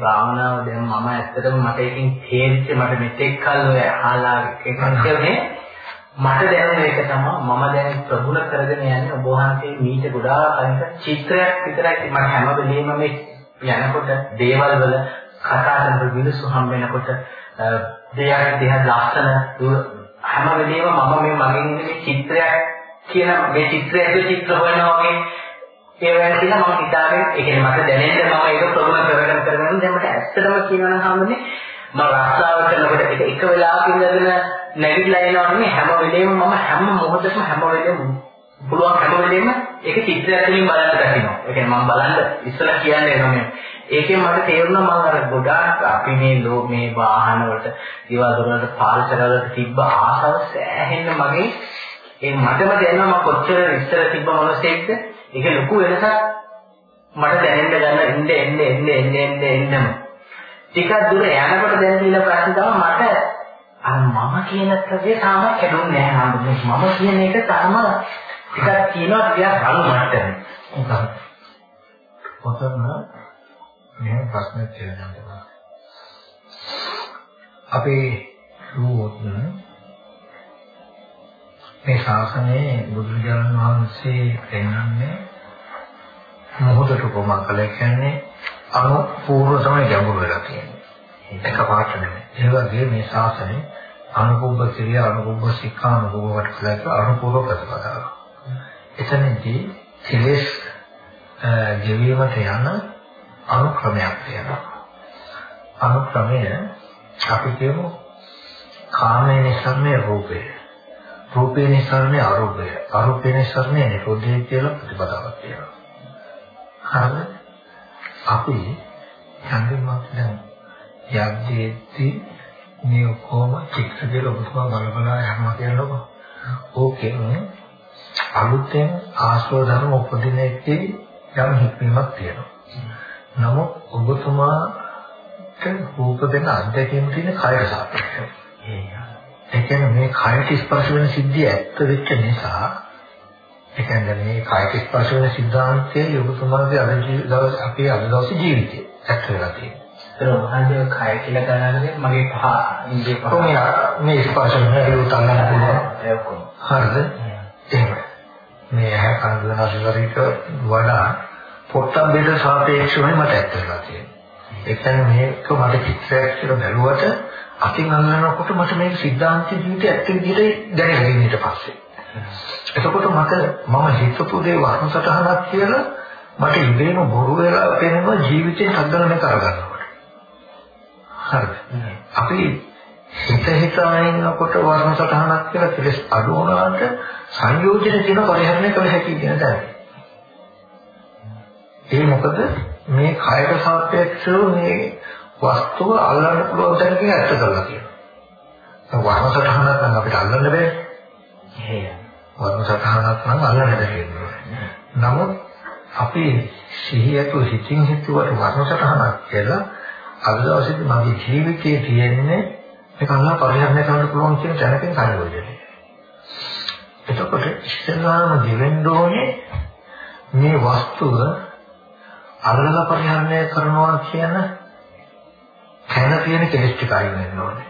භාවනාව දැන් මම ඇත්තටම මට එකකින් තේරිච්ච මට මෙතෙක් කල් ඔය අහලා එකකනේ මට දැනුන එක තමයි මම දැන් ප්‍රගුණ කරගෙන යන්නේ ඔබ වහන්සේ මීට ගොඩාක් අනික චිත්‍රයක් විතරයි මම හැම වෙලේම මේ යනකොට දේවල් වල කතා කරන මිනිස්සු හම් වෙනකොට දෙයක් දෙයක් ලස්සන හැම වෙලේම මම මේ මගෙන් ඉන්නේ මේ චිත්‍රයක් කියන මේ චිත්‍රයේ චිත්‍ර හොයනවා වගේ ඒ වෙලාවට කියලා මම හිතාගෙන ඒ කියන්නේ මට දැනෙන්න මම ඒක ප්‍රගුණ කරගෙන කරගෙන දැන් මට ඇත්තටම කියනවා නම් හම්බුනේ මම රස්සාව කරනකොට ඒක එක වෙලාවක ඉඳගෙන නැගිටලා එනවා නෙමෙයි හැම වෙලේම මම හැම මොහොතකම හැම වෙලේම පුළුවන් හැම වෙලේම ඒක චිත්‍රයක් තුලින් බලන්න දකිනවා. ඒ කියන්නේ මම බලන්න ඉස්සලා කියන්නේ නෝ ඒකෙන් මට තේරුණා මම අර ගොඩාක් අපි මේ ලෝ මේ වාහන වලට ඒවා වලට පාර්සල් වලට තිබ්බ ආසාව සෑහෙන්න මගේ. ඒ මටම දැනෙනවා මම කොච්චර ඉස්සර තිබ්බ මොනසෙක්ද ඒක ලොකු වෙනසක් මට දැනෙන්න ගන්න එන්න එන්න එන්න එන්න එන්න එන්නම. ටිකක් දුර යනකොට දැන් තියෙන ප්‍රශ්න තමයි මට අර මම කියන කේ තාම කැඩුන්නේ නැහැ හඳුනේ මම කියන එක තාම ටිකක් කියනවා ටිකක් අලු මට්ටමේ ඔතන මේ ප්‍රශ්නේ තියෙනවා. අපේ රූපත් මේ ශාසනයේ බුදුරජාණන් වහන්සේ පෙන්වන්නේ මොහොතට කොමා කළ කියන්නේ අනුපූර්ව තමයි ගැඹුරු වෙලා තියෙන්නේ. එක පාට නෙමෙයි. ඒ වගේ මේ ශාසනය අනුකූල ක්‍රියා අනුකූල ශික්ෂා අනුකූල වටකලක අනුකූල ප්‍රතිපදාව. එතනදී කෙලෙස් ගෙවීමට යන අනුක්‍රමයක් තියෙනවා. අනුක්‍රමය අපි කියමු කාමයේ නිසරණය රූපේ රූපේ නිසරණේ අරූපය. අරූපේ නිසරණේ නිරෝධය කියලා ප්‍රතිපදාවක් තියෙනවා. හරිද? අපි සංගමයක් දැන් යද්දීති මේ ඔක්කොම චිත්‍ර කියලා ඔබතුමා බලබලා යනවා කියනකො. ඕකෙන් අලුතෙන් ආශ්‍රව ධර්ම උපදින එකේ යම් හික්මීමක් තියෙනවා. නමුත් ඔබතුමාට රූප දෙන අධ්‍යක්ෂකම් තියෙන කය සාපේක්ෂව. ඒ කියන්නේ මේ කයට ස්පර්ශ වෙන සිද්ධිය ඇත්ත වෙච්ච නිසා ඒ කියන්නේ මේ කයට ස්පර්ශ වෙන සිද්ධාන්තයේ යොගතුමාගේ අද දවස් අපේ අද දවසේ ජීවිතේ ඇත්ත වෙලා තියෙනවා. ඒක වහන්සේ කය කියලා ගන්නනේ මගේ පහ ඉන්දිය පහ. කොහොමද මේ ස්පර්ශ වෙන දේ උතන්නන්න පුළුවන්. ඒක? හරිද? එහෙම. මේ ඇහැ කන දිව නාසයට වඩා පොට්ටබ්බේට සාපේක්ෂවයි මට ඇත්ත වෙලා තියෙන්නේ. ඒ කියන්නේ මේක මට චිත්‍රයක් කියලා බැලුවට අතින් අල්ලනකොට මට මේක සිද්ධාන්ත ජීවිතය ඇත්ත විදිහට දැනෙන්නේ ඊට පස්සේ. එතකොට මට මම හිතපු දේ වර්ණ සටහනක් කියලා මට ඉබේම බොරු වෙලා පේනවා ජීවිතේ සංගණනය කරගන්නකොට. හරිද? අපි හිත හිතා ඉන්නකොට වර්ණ සටහනක් කියලා කෙලස් අඩු වුණාට සංයෝජන තියෙන පරිහරණය කළ හැකි කියන දැන. ඒ මොකද මේ කයට සාපේක්ෂව මේ වස්තුව අල්ලන්න පුළුවන් තැනකින් ඇත්ත කරලා තියෙනවා. වර්ණ සටහනක් නම් අපිට අල්ලන්න බෑ. එහෙම. වර්ණ සටහනක් නම් අල්ලන්න බැහැ. නමුත් අපි සිහියතු හිතින් හිතුවට වර්ණ සටහනක් කියලා අද දවසේදී මගේ ජීවිතයේ තියෙන්නේ ඒක අල්ලා පරිහරණය කරන්න පුළුවන් කියන තැනකින් සංයෝජනය. එතකොට ඉස්සෙල්ලාම දෙවෙන්න ඕනේ මේ වස්තුව අල්ලලා පරිහරණය කරනවා කියන හැන තියෙන කෙලෙස් ටික අයින් වෙන්න ඕනේ.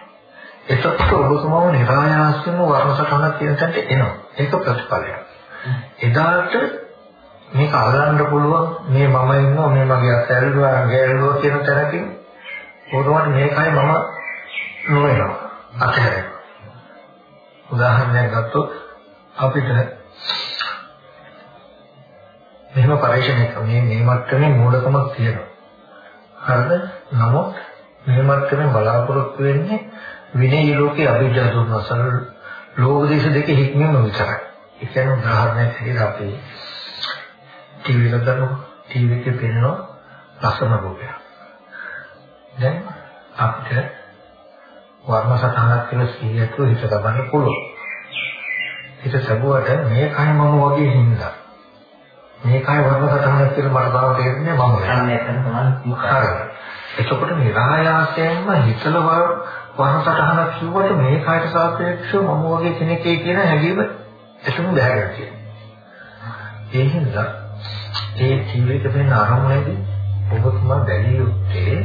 එතකොට ඔබතුමාව નિરાයාසයෙන්ම වර්ණසටහනක් කියන තැනට එනවා. ඒක ප්‍රතිඵලයක්. එදාට මේක අල්ලන්න පුළුවන් මේ මම ඉන්නවා මේ මගේ අතැල්ලුවා ගෑල්ලුවා කියන තැනකින් පොරවට මේකයි මම නොවෙනවා. අතහැරෙන්න. උදාහරණයක් ගත්තොත් අපිට මෙහෙම පරීක්ෂණයක් මේ මේ මට්ටමේ මූලකමක් තියෙනවා. හරිද? නමුත් මේ මට්ටමේ බලාපොරොත්තු වෙන්නේ විනය ලෝකයේ අභිජ්ජා දුන්නසල් ලෝක දේශ දෙකේ හික්මීම විතරයි. ඒ කියන්නේ උදාහරණයක් විදිහට අපි ටීවී එක ගන්නවා ටීවී එකේ පෙනෙන ලස්සන රූපයක්. දැන් අපිට වර්ණ සටහනක් කියලා සිහියතු හිත ගන්න පුළුවන්. හිත සබුවට මේකයි මම වගේ හින්දා මේකයි වර්ණ සටහනක් කියලා මට බව තේරෙන්නේ මම. එතන තමයි හරි. එතකොට નિરાයාසයෙන්ම හිතල වර්ණ සටහනක් කිව්වට මේ කායට සාපේක්ෂව මම වගේ කෙනෙක්යි කියන හැඟීම එතුම් බහැරලා තියෙනවා. ඒ හින්දා ඒ ජීවිත වෙන අරමුණේදී ඔබතුමා බැලිය යුත්තේ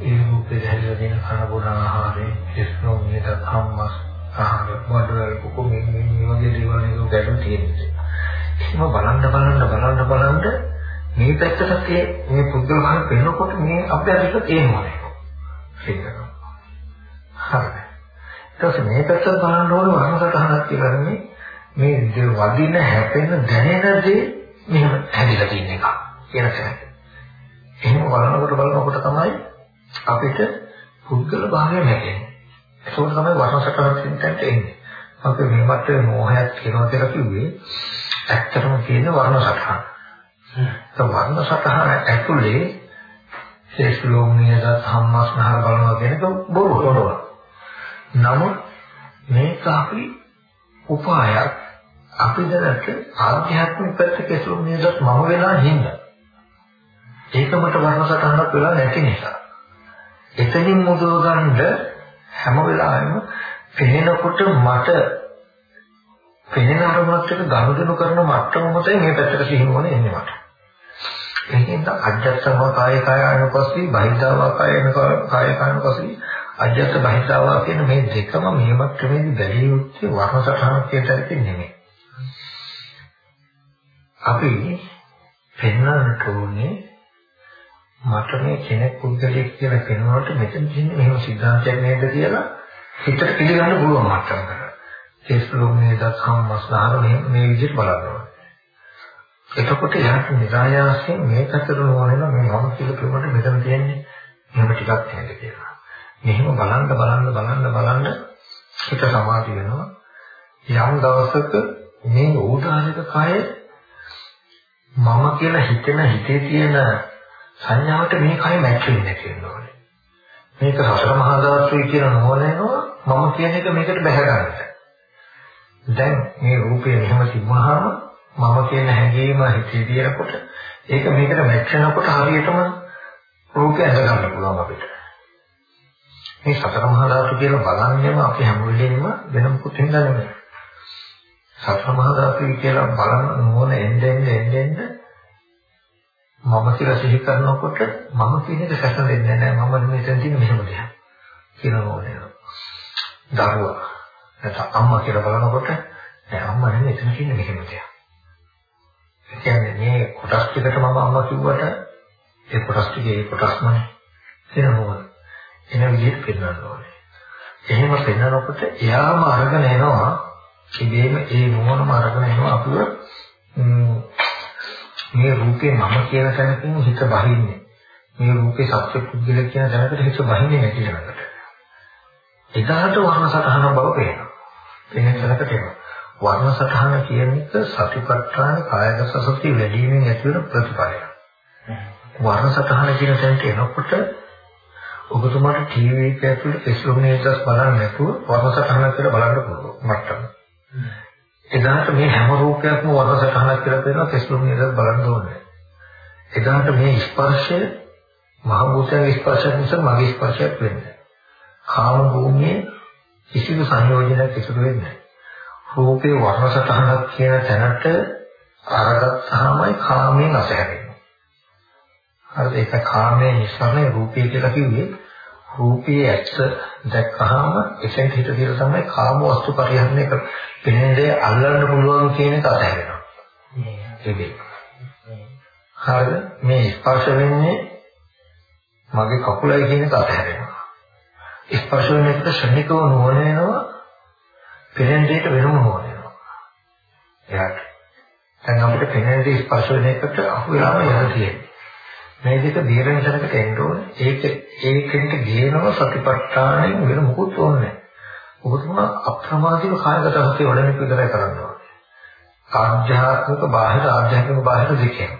ඒ රූපේ දැහැලා දෙන කන බොන ආහාරේ කිස්නෝ මේක ධම්මස් ආහාර වඩවල කුකුම මේ වගේ දේවල් නේද ගැටුම් තියෙන්නේ. එහෙම බලන්න බලන්න බලන්න බලන්න මේ පැත්තට මේ පුද්ගල භාවය පෙන්නකොට මේ අපේ අදිට තේනවා. සිද්ධ හරි. ඊට පස්සේ මේ පැත්තට බලන්න ඕන වර්ණසටහනක් කියන්නේ මේ වදින හැපෙන දැනෙන දේ මෙහෙම හැදිලා තියෙන එක කියන තැන. එහෙම බලනකොට බලනකොට තමයි අපිට පුද්ගල භාවය නැගෙන්නේ. ඒක තමයි වර්ණසටහනක් සින්තන්ට එන්නේ. අපි මේ මත මොහයක් කියනවා කියලා කිව්වේ ඇත්තටම තියෙන වර්ණසටහන. ඒ වර්ණසටහන ඇතුලේ ශේෂ්ලෝමනියද සම්මාස්නහර බලනවා කියන එක බොරු බොරුව. නමුත් මේක අපි උපායක් අපි දැනට ආධ්‍යාත්මික පැත්තක ශේෂ්ලෝමනියදත් මම වෙලා හින්දා. ඒකමට වර්ණසටහනක් වෙලා නැති නිසා. එතනින් මුදව ගන්න හැම වෙලාවෙම පෙනෙනකොට මට පෙනෙන අරමුණත් එක්ක ගනුදෙනු කරන මට්ටම මතයි මේ පැත්තට සිහිනුවනේ එන්නේ මට. ඒකෙන්ද අජත්තම කාය කාය අනුපස්සී බහිද්ධාව කාය කාය කායනුපස්සී අජත්ත බහිද්ධාව කියන මේ දෙකම මේ මට්ටමේදී බැලිය යුත්තේ වර්ණසටහන කියන නෙමෙයි. අපි පෙන්වන්නට ඕනේ මට මේ කෙනෙක් පුද්ගලෙක් කියලා පෙන්වනකොට මෙතන තියෙන මෙහෙම සිද්ධාන්තයක් නේද කියලා හිතට පිළිගන්න පුළුවන් මට්ටමකට. ඒ ස්ලෝමේ දක්වන මස්ලාර මේ මේ විදිහට බලනවා. එතකොට යාට නිරායාසයෙන් මේකට නෝනෙන මේ මම කියලා කියනකොට මෙතන තියෙන්නේ එහෙම ටිකක් නේද කියලා. මෙහෙම බලන්න බලන්න බලන්න බලන්න හිත සමාධි වෙනවා. යම් දවසක මේ ඕදානික කය මම කියලා හිතෙන හිතේ තියෙන සංඥාවට මේ කය මැච් වෙන්නේ කියනවා. මේක රසර මහා ධාතුයි කියන නෝනෙනවා මම කියන එක මේකට බැහැ ගන්නට. දැන් මේ රූපය මෙහෙම තිබුණාම මම කියන හැඟීම හිතේ තියෙනකොට ඒක මේකට මැච් වෙනකොට හරියටම රූපය ඇඳ ගන්න පුළුවන් අපිට. මේ සතර මහා ධාතු කියලා බලන්නේම අපි හැම වෙලෙම වෙන මොකුත් හින්දා නෙමෙයි. සතර මහා ධාතු කියලා බලන නෝන එන්නේ එන්නේ එන්නේ මම කියලා සිහි කරනකොට මම කියන එක සැකෙන්නේ නැහැ මම මෙතන තියෙන මෙහෙම දෙයක් කියලා නෝනේ. දරුවා නැත්නම් අම්මා කියලා බලනකොට නෑ අම්මා නෙමෙයි එතන තියෙන මෙහෙම දෙයක්. ඒ කියන්නේ මේ කොටස් ටිකට මම අම්මා කිව්වට ඒ කොටස් ටිකේ ඒ කොටස්මනේ එනවා. එන විදිහට පෙන්වන්න ඕනේ. එහෙම පෙන්වනකොට එයාම අරගෙන එනවා ඉබේම ඒ මොනම අරගෙන එනවා අපිව මේ රූපේ මම කියන තැනකින් හිත බහින්නේ. මේ රූපේ සත්‍ය පුද්ගල කියන තැනකට හිත බහින්නේ නැති වෙනකට. එදාට වර්ණ සතහන බව පේනවා. වෙන තැනකට එනවා. වර්ණ සතහන කියන එක සතිපට්ඨාන කායගත සති වැඩිවීමෙන් ඇති වෙන ප්‍රතිඵලයක්. වර්ණ සතහන කියන තැනට එනකොට ඔබතුමාට ටීවී එක ඇතුලේ එස්ලොමේටස් බලන්න නැතුව වර්ණ සතහන කියලා බලන්න පුළුවන් මට්ටම. එදාට මේ හැම රූපයක්ම වර්ණ සතහනක් කියලා කියනවා එස්ලොමේටස් බලන්න ඕනේ. එදාට මේ ස්පර්ශය මහ භූතයේ ස්පර්ශය නිසා මගේ ස්පර්ශයක් වෙන්නේ. කාම භූමියේ කිසිදු සංයෝජනයක් ඉතුරු වෙන්නේ නැහැ. රූපේ වර්ණ සතහනක් කියන තැනට අරගත්තාමයි කාමයෙන් අසහැරෙන්නේ. හරිද? ඒක කාමයේ නිස්සාරණය රූපය කියලා කිව්වේ රූපයේ ඇත්ත දැක්කහම එසෙන් හිත දිලා තමයි කාම වස්තු පරිහරණය කර පෙනෙන්නේ අල්ලන්න පුළුවන් කියන එක අතහැරෙනවා. ඒකේ. හරිද? මේ ස්පර්ශ වෙන්නේ මගේ කකුලයි කියන එක අතහැරෙනවා. ස්පර්ශ වෙන එකට ශනිකව නොවන වෙනවා පෙනෙන දෙයට වෙනම නොවන වෙනවා එයාට. දැන් අපිට පෙනෙන දේ ස්පර්ශ වෙන එකට අහු වෙලාම යන තියෙන්නේ. මේ දෙක බේරෙන තැනකට එන්න ඕනේ. ඒක ඒකෙන්ට ගේනවා සතිපට්ඨානෙන් වෙන මොකුත් ඕනේ ඔබතුම අප්‍රමාදීව කායගත සතිය වඩන එක විතරයි කරන්න ඕනේ. ආධ්‍යාත්මික බාහිර ආධ්‍යාත්මික බාහිර දෙකෙන්.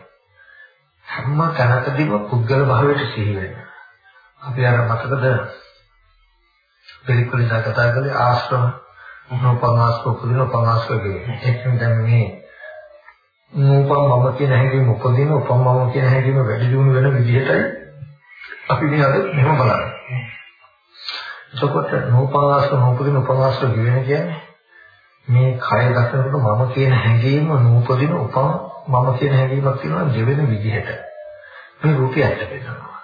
හැම තැනකදීම පුද්ගල භාවයට සිහි වෙන්න. අපි අර මතකද පිළිකුලිසා කතා කළේ ආශ්‍රම නෝපමාස්ක උපදින උපමාස්ක කියන්නේ. ඒකෙන් දැන් මේ නෝපම මම කියන හැඟීම උපදින උපම මම කියන හැඟීම වැඩි දියුණු වෙන විදිහටයි අපි මේ අද මෙහෙම බලන්නේ. එතකොට නූපවාස නූපදින උපවාස කියන කියන්නේ මේ කය දකිනකොට මම කියන හැඟීම නූපදින උපම මම කියන හැඟීමක් තියෙනවා දෙවෙනි විදිහට. මේ රූපය ඇත්ත වෙනවා.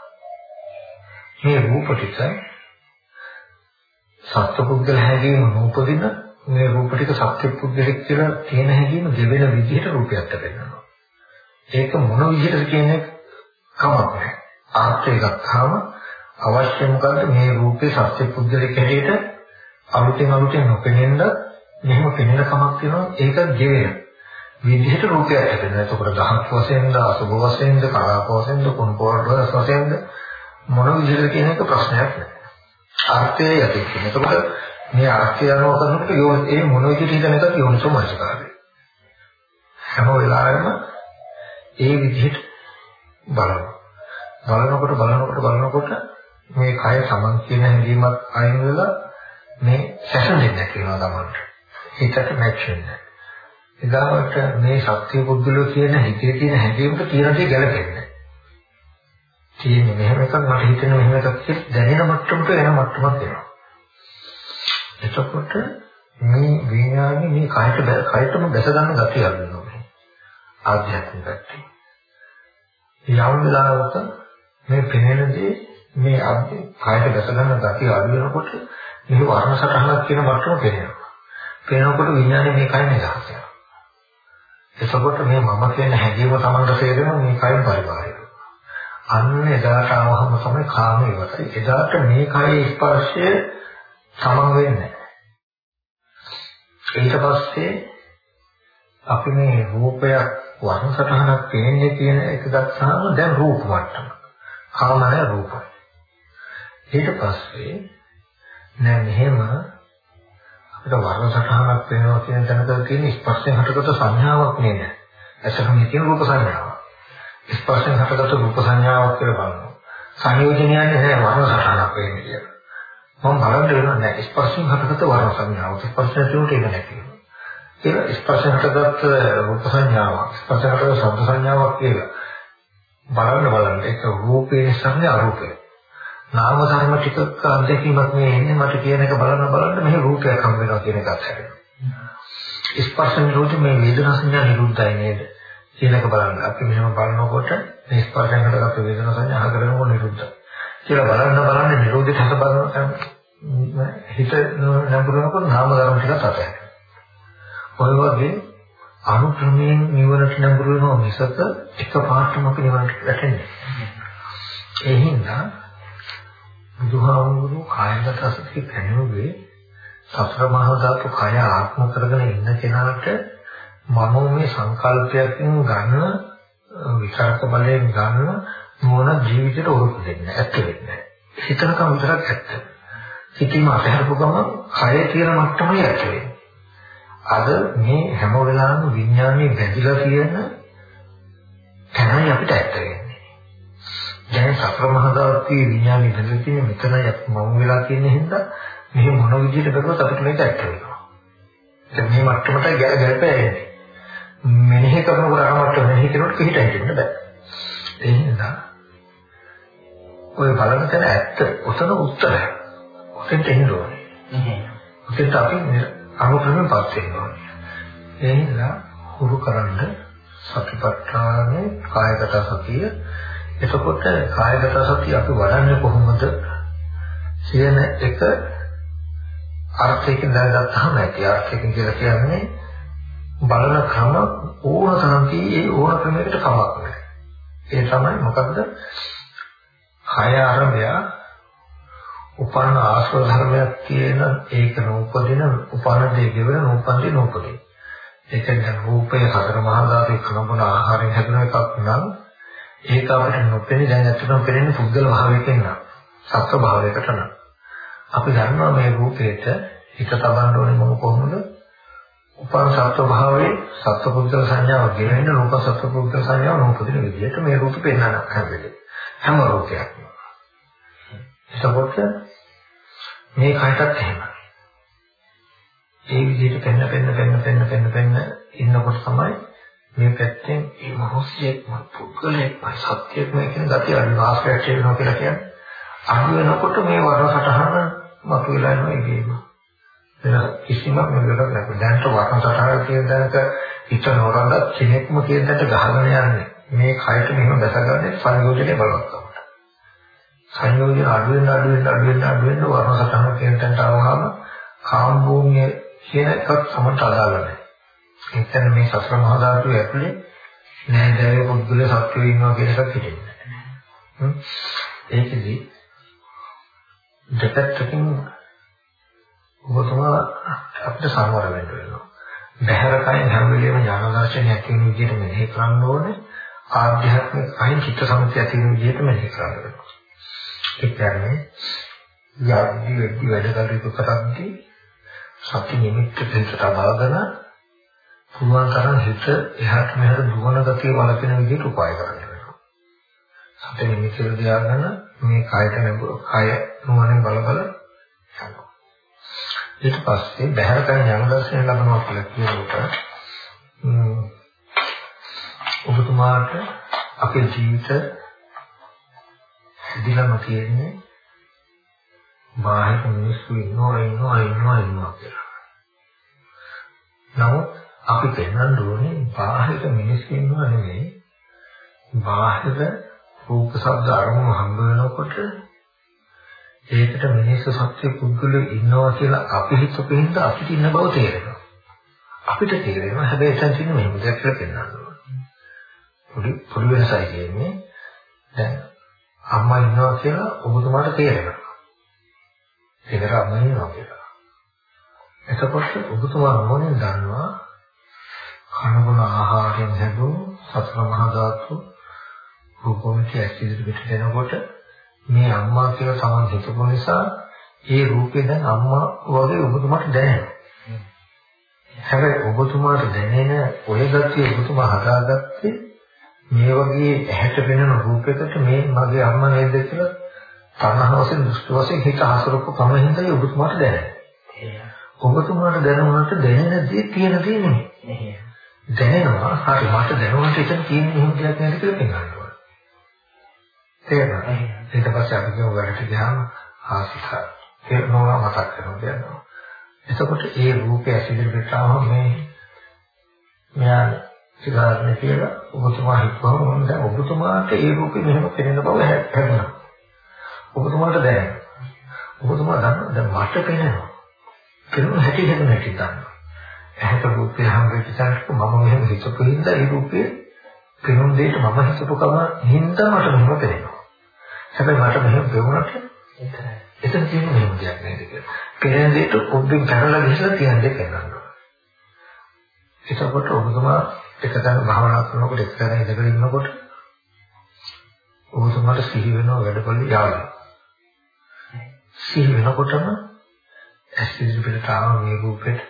මේ රූප ටික සත්පුද්ගල හැඟීම නූපදින මේ රූප ටික සත්පුද්ගලික කියලා තියෙන හැඟීම දෙවෙන විදිහට රූපයක් වෙනවා. ඒක මොන විදිහටද කියන්නේ කමක් නැහැ. ආර්ථය ගත්තාම අවශ්‍ය මොකද්ද මේ රූපේ සත්පුද්ගලික හැටියට අලුතෙන් අලුතෙන් නොපෙනෙන්න මෙහෙම පෙනෙන කමක් තියෙනවා ඒක ගෙවෙන විදිහට රූපයක් හැදෙනවා. එතකොට දහස් වශයෙන්ද අසුභ වශයෙන්ද කලාප වශයෙන්ද කුණපෝරට වශයෙන්ද මොන විදිහට කියන එක ප්‍රශ්නයක් නෑ. අර්ථය යටි කියන. එතකොට මේ අර්ථය අනුව කරනකොට යෝන ඒ මොන විදිහට හිතන එකද යෝනිසෝ මනසකාරය. හැම වෙලාවෙම ඒ විදිහට බලනවා. බලනකොට බලනකොට බලනකොට මේ කය සමන් කියන හැඟීමක් අයින් වෙලා මේ සැසඳෙන්නේ කියනවා තමයි. හිතට මැච් වෙන්නේ. එදාට මේ ශක්තිය පුද්ගලෝ කියන හිතේ තියෙන හැඟීමට තියෙන දේ ගැලපෙන්නේ. තියෙන්නේ මෙහෙම එකක් මට හිතෙන මෙහෙම එකක් කියලා දැනෙන මට්ටමට එන මට්ටමක් එනවා. එතකොට මේ විඥානේ මේ කයට කයටම දැස ගන්න ගතිය අල්ලනවා. ආධ්‍යාත්මික පැත්තේ. යම් වෙලාවක මේ පෙනෙන දේ මේ කයට දැස ගන්න ගතිය අඩු වෙනකොට මේ වර්ණ සටහනක් කියන මට්ටම පෙනෙනවා. පේනකොට විඥානේ මේ කය නිදහස් වෙනවා. එතකොට මේ මම කියන හැඟීම තමන්ට තේරෙනවා මේ කයින් පරිබාහිර. අන්න එදාට ආවහම තමයි කාම ඉවතයි. එදාට මේ කයේ ස්පර්ශය සමන් වෙන්නේ ඊට පස්සේ අපි මේ රූපයක් වර්ණ සටහනක් පේන්නේ කියන එක ගත්තාම දැන් රූප මට්ටම. කාමය රූපයි. ඊට පස්සේ නෑ මෙහෙම ඒක වර්ණ සටහනක් වෙනවා කියන තැනක තියෙන ස්පර්ශයෙන් හටගත්තු සංඥාවක් නේද? ඇසකම තියෙන රූප සංඥාවක්. ස්පර්ශයෙන් හටගත්තු රූප සංඥාවක් කියලා බලනවා. සංයෝජනයන්නේ නැහැ වර්ණ සටහනක් වෙන්නේ කියලා. මම බලන්න වෙනවා නැහැ ස්පර්ශයෙන් හටගත්තු වර්ණ සංඥාවක්. ස්පර්ශයෙන් තුනට ඒක නැති වෙනවා. ඒක ස්පර්ශයෙන් හටගත්තු රූප සංඥාවක්. ස්පර්ශයෙන් හටගත්තු ශබ්ද සංඥාවක් කියලා. බලන්න බලන්න ඒක රූපේ සංඥා අරූපේ. නාම ධර්ම ටිකක් අත්දැකීමක් මේ එන්නේ මට කියන එක බලන්න බලන්න මෙහි රූපයක් හම් වෙනවා කියන එකත් හැදෙනවා. ස්පර්ශ නිරෝධ මේ වේදනා සංඥා නිරුද්ධයි නේද කියන එක බලන්න. අපි මෙහෙම බලනකොට මේ ස්පර්ශයෙන් හටගත්තු වේදනා සංඥා හතරම නිරුද්ධයි. කියලා බලන්න බලන්න නිරෝධයට හත බලන හිත නඹුරනකොට නාම ධර්ම ටිකක් අතහැරෙනවා. ඔය වගේ අනුක්‍රමයෙන් නිවනට නඹුර වෙනවා මිසක එක පාටම අපි නිවනට වැටෙන්නේ. ඒ හින්දා බුදුහාමුදුරු කායගත සතිය පැනෙන්නේ සතර මහා ධාතු කය ආත්ම කරගෙන ඉන්න කෙනාට මම මේ සංකල්පයකින් ගන්න විචාරක බලයෙන් ගන්න මොන ජීවිතේට උරුම දෙන්නේ ඇත්ත වෙන්නේ හිතනකම් විතරක් ඇත්ත සිතීම අතහැරපු ගමන් කය තියෙන මට්ටමයි ඇත්ත වෙන්නේ අද මේ හැම වෙලාවෙම විඥානයේ බැඳිලා තියෙන තැනයි අපිට ඇත්ත වෙන්නේ දැන් සතර මහා ධාතුවේ විඥානය බඳලා තියෙන මෙතනයි මම වෙලා තියෙන හින්දා මෙහි මොන විදිහට කරුවත් අපිට මේක ඇත්ත වෙනවා. දැන් මේ මට්ටමට ගැලපෙන්නේ. මෙනෙහි කරනකොට අර මට්ටම මෙනෙහි කරනකොට පිට හිටින්න බෑ. ඒ හින්දා ඔය බලන තැන ඇත්ත උතන උත්තරය. උතෙන්ට එන්න ඕනේ. උතෙන්ට අපි අනුක්‍රමයෙන් පත් ඕනේ. ඒ හින්දා හුරු කරන්න සතිපට්ඨානේ කායගත සතිය එතකොට කායගත සතිය අපි වඩන්නේ කොහොමද කියන එක අර්ථයකින් දැනගත්තාම ඇති අර්ථයකින් කියලා කියන්නේ බලන ක්‍රම ඕන තරම්කී ඒ ඕන ක්‍රමයකට කමක් නැහැ. ඒ තමයි මොකද්ද? කය ආරම්භය උපන්න ආශ්‍රව ධර්මයක් තියෙන ඒක නූපදින උපන්න දේ ගෙවන නූපන්දි නූපදින. ඒ කියන්නේ රූපය හතර මහා ධාතු ක්‍රමන ආහාරයෙන් හැදෙන එකක් නම් ඒක අපිට නොපෙනී දැන් ඇත්තටම පෙනෙන්නේ පුද්ගල භාවයකින් නම් සත්ව භාවයකට නම් අපි දන්නවා මේ රූපේට හිත තබන්න ඕනේ මොන කොහොමද උපන් සත්ව භාවයේ සත්ව පුද්ගල සංඥාව ගෙවෙන්න රූප සත්ව පුද්ගල සංඥාව නූපදින විදිහට මේ රූප පෙන්වන්න හැදෙන්නේ හැම රූපයක්ම. එතකොට මේ කයටත් එහෙමයි. ඒ විදිහට පෙන්න පෙන්න පෙන්න පෙන්න පෙන්න පෙන්න ඉන්නකොට තමයි මේ පැත්තෙන් මේ මොහොසියෙක් පුද්ගලයෙක් සත්‍යයක් කියන ගතිය අනිවාර්යයෙන් වෙනවා කියලා කියන්නේ. අහු වෙනකොට මේ වර්ණ සටහන මතු යනවා ඉතින්. වෙන කිසිම මෙලොවක් නැහැ. දැන්ට වර්ණ සටහන කියන දැනක හිත නොරඳ කෙනෙක්ම කියන දැනට ගහගෙන යන්නේ. මේ කයට මෙහෙම දැසගන්නේ සංයෝජනේ බලවත් තමයි. සංයෝජන අඩු වෙන අඩු වෙන අඩු වෙන අඩු වෙන වර්ණ සටහන කියන තැනට ආවම කාම භූමිය කියන එකත් සමට අදාළ නැහැ. ඒ කියන්නේ මේ සතර මහා ධාතු ඇතුලේ නෑදෑය පුද්ගල සත්‍යය ඉන්නවා කියන එකක් හිතෙන්නේ නැහැ. ඒකෙදි දෙපැත්තකින් ඔබතුමා අපිට සමවර වෙන්න වෙනවා. බහැර කයින් හැම වෙලේම ඥාන දර්ශනය ඇති වෙන විදිහට මෙහෙ කරන්න ඕනේ. ආධ්‍යාත්මික කයින් චිත්ත සමුදය ඇති වෙන විදිහට මෙහෙ කරන්න වෙනවා. ඒ කියන්නේ යද්දි වෙද්දි වැඩ කටයුතු කරද්දී සති නිමිත්ත පිටට බාගෙන පුළුවන් තරම් හිත එහාට මෙහාට දුවන ගතිය වළකින විදිහට උපාය කරන්න වෙනවා. සති නිමිත්ත දිහාගෙන මේ කයට නැඹුර කය නුවණින් බල බල යනවා. ඊට පස්සේ බහැර කරන ඥාන දර්ශනය ලබනවා කියලා කියනකොට ඔබතුමාට අපේ ජීවිත දිනම තියෙන්නේ බාහිර මිනිස්සු ඉන්නවා ඉන්නවා ඉන්නවා ඉන්නවා කියලා. නමුත් අපි පෙන්වන්න ඕනේ බාහිර මිනිස්සු ඉන්නවා නෙවෙයි බාහිර රූප ශබ්ද අරමුණු හම්බ වෙනකොට ඒකට මිනිස්සු සත්‍ය පුද්ගලයෝ ඉන්නවා කියලා අපි හිතපු හින්දා අපිට ඉන්න බව තේරෙනවා. අපිට තේරෙනවා හැබැයි එතන තියෙන මෙහෙම දෙයක් කියලා පෙන්වන්න පොඩි පොඩි වෙනසයි කියන්නේ දැන් අම්මා ඉන්නවා කියලා ඔබතුමාට තේරෙනවා. ඒකට අම්මා ඉන්නවා කියලා. එතකොට ඔබතුමා මොනින් දන්නවා කනබුන ආහාරයෙන් හැදුණු සතර මහා ධාතු රූපෝමිතිය ඇසිඩ් පිට දෙනකොට මේ අම්මා කියලා තමන් හිතපු නිසා ඒ රූපේ දැන් අම්මා වගේ ඔබතුමාට දැනෙනවා. හැබැයි ඔබතුමාට දැනෙන ඔය ගතිය ඔබතුමා හදාගත්තේ මේ වගේ ඇහැට පෙනෙන රූපයකට මේ මගේ අම්මා නේද කියලා තණ්හාවසෙන් දෘෂ්ටි වශයෙන් හිත හසුරුපු කම හින්දායි ඔබතුමාට දැනෙන්නේ. ඔබතුමාට දැනුණාට දැනෙන දේ තියෙන දේ නෙමෙයි. දැනෙනවා හරි මට දැනුණාට එතන තියෙන එහෙම දෙයක් නේද කියලා පෙන්වනවා. තේරෙනවද? ඊට පස්සේ අපි කියමු වැඩට ගියාම ආසික තේරෙනවා මතක් කරනවා කියනවා. එතකොට ඒ රූපය ඇසිදිරියට ආවම මේ මෙයා සිතාරනේ කියලා ඔබතුමා හිතුවම මම දැන් ඔබතුමාට ඒ රූපේ මෙහෙම පෙනෙන බව හැදෙනවා. ඔබතුමාට දැනෙනවා. ඔබතුමා දන්නවා දැන් මට පෙනෙනවා. පෙනෙන හැටි හැදෙන හැටි දන්නවා. ඇහැට රූපේ හම්බෙච්ච තැනක මම මෙහෙම හිතපු හින්දා ඒ රූපේ පෙනුම් දෙයට මම හිතපු කම හින්දා මට මෙහෙම පෙනෙනවා. හැබැයි මට මෙහෙම පෙවුනට එතන තියෙන මෙහෙම දෙයක් නේද කියලා. පෙනෙන දෙයට පොඩ්ඩක් කරලා ගිහලා තියෙන දෙයක් කරනවා. එතකොට ඔබතුමා එකතන භාවනා කරනකොට එකතන ඉඳගෙන ඉන්නකොට ඔබතුමාට සිහි වෙනවා වැඩපොළි යාළුවා. සිහි වෙනකොටම ඇස් ඉදිරියට ආව මේ රූපෙට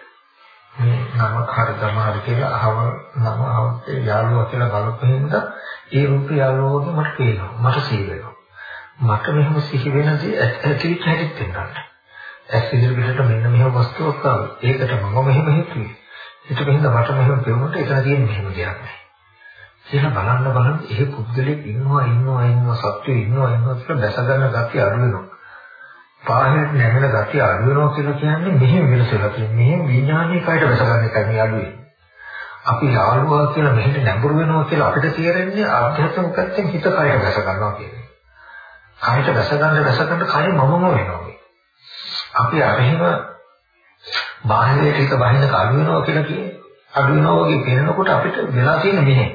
මේ නම හරි තමයි කියලා අහව නම අහව යාළුවා කියලා බලපෙහින්ද ඒ රූපය යාළුවෝගේ මට පේනවා මට සිහි වෙනවා මට මෙහෙම සිහි වෙනදී ඇතිවිච්ච හැටිත් පෙන්වන්න. ඇස් ඉදිරියට මෙන්න මෙහෙම වස්තුවක් ආවා. ඒකට මම මෙහෙම හිතුවේ. ඒක හින්දා මට මෙහෙම පෙවුනට ඒක තියෙන මෙහෙම දෙයක් නෑ. කියලා බලන්න බලන්න එහෙ පුද්ගලෙක් ඉන්නවා ඉන්නවා ඉන්නවා සත්‍යය ඉන්නවා ඉන්නවා කියලා දැස ගන්න ගැතිය අඩු වෙනවා. පාහෙට නැමෙන ගැතිය අඩු වෙනවා කියලා කියන්නේ මෙහෙම වෙනසලා තියෙනවා. මෙහෙම විඥානීය කයට දැස ගන්න එකයි මේ අඩු වෙන්නේ. අපි යාළුවා කියලා මෙහෙට නැඹුරු වෙනවා කියලා අපිට තේරෙන්නේ ආධ්‍යාත්මික පැත්තෙන් හිත කයට දැස ගන්නවා කියන්නේ. කයට වැස ගන්න වැස ගන්න කය මමම වෙනවා. අපි අරහිම බාහිරයට හිත බහින්න අඩු වෙනවා කියලා කියන්නේ අඩු වෙනවා වගේ පේනකොට අපිට වෙලා තියෙන මෙහෙ.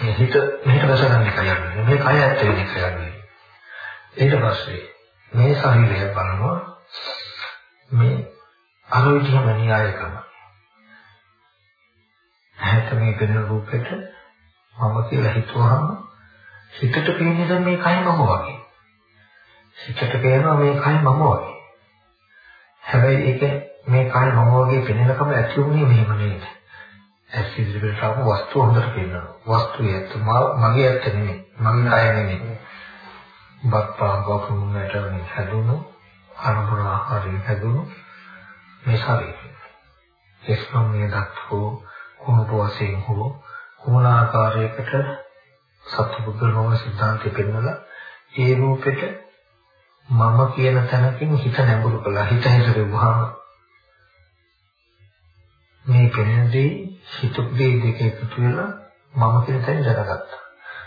මේ හිත මෙහෙට වැස ගන්න එකයි අඩු වෙන්නේ. මේ කය ඇත්ත වෙන එකයි අඩු වෙන්නේ. ඊට පස්සේ මේ ශරීරය බලනවා මේ අරවිතියම න්‍යාය කරනවා. ඇහැට මේ පෙනෙන රූපෙට මම කියලා හිතුවහම හිතට පේන්නේ දැන් මේ කය මම වගේ. හිතට පේනවා මේ කය මම වගේ. හැබැයි ඒක මේ කය මම වගේ පෙනෙනකම ඇති වුණේ මෙහෙම නෙවෙයි. ඇස් ඉදිරියට ආපු වස්තුව හොඳට පේනවා. වස්තුවේ ඇත්ත මගේ ඇත්ත නෙමෙයි. මගේ කය නෙමෙයි. බත්පා ගොකුමුණට හැදුණු අනුබුර ආහාරයෙන් හැදුණු මේ ශරීරය. එස්කම් මේ දක්වෝ කුණුප වශයෙන් හෝ කුමන ආකාරයකට සත්පුද්ගල නොවන සිද්ධාන්තය පෙන්වලා ඒ රූපෙට මම කියන තැනකින් හිත නැඹුරු කළා. හිත හැසිරෙවුවාම මේ කෙනෙක්දී හිතුපේ දෙක එකතු වෙලා මම කියන තැන දැනගත්තා.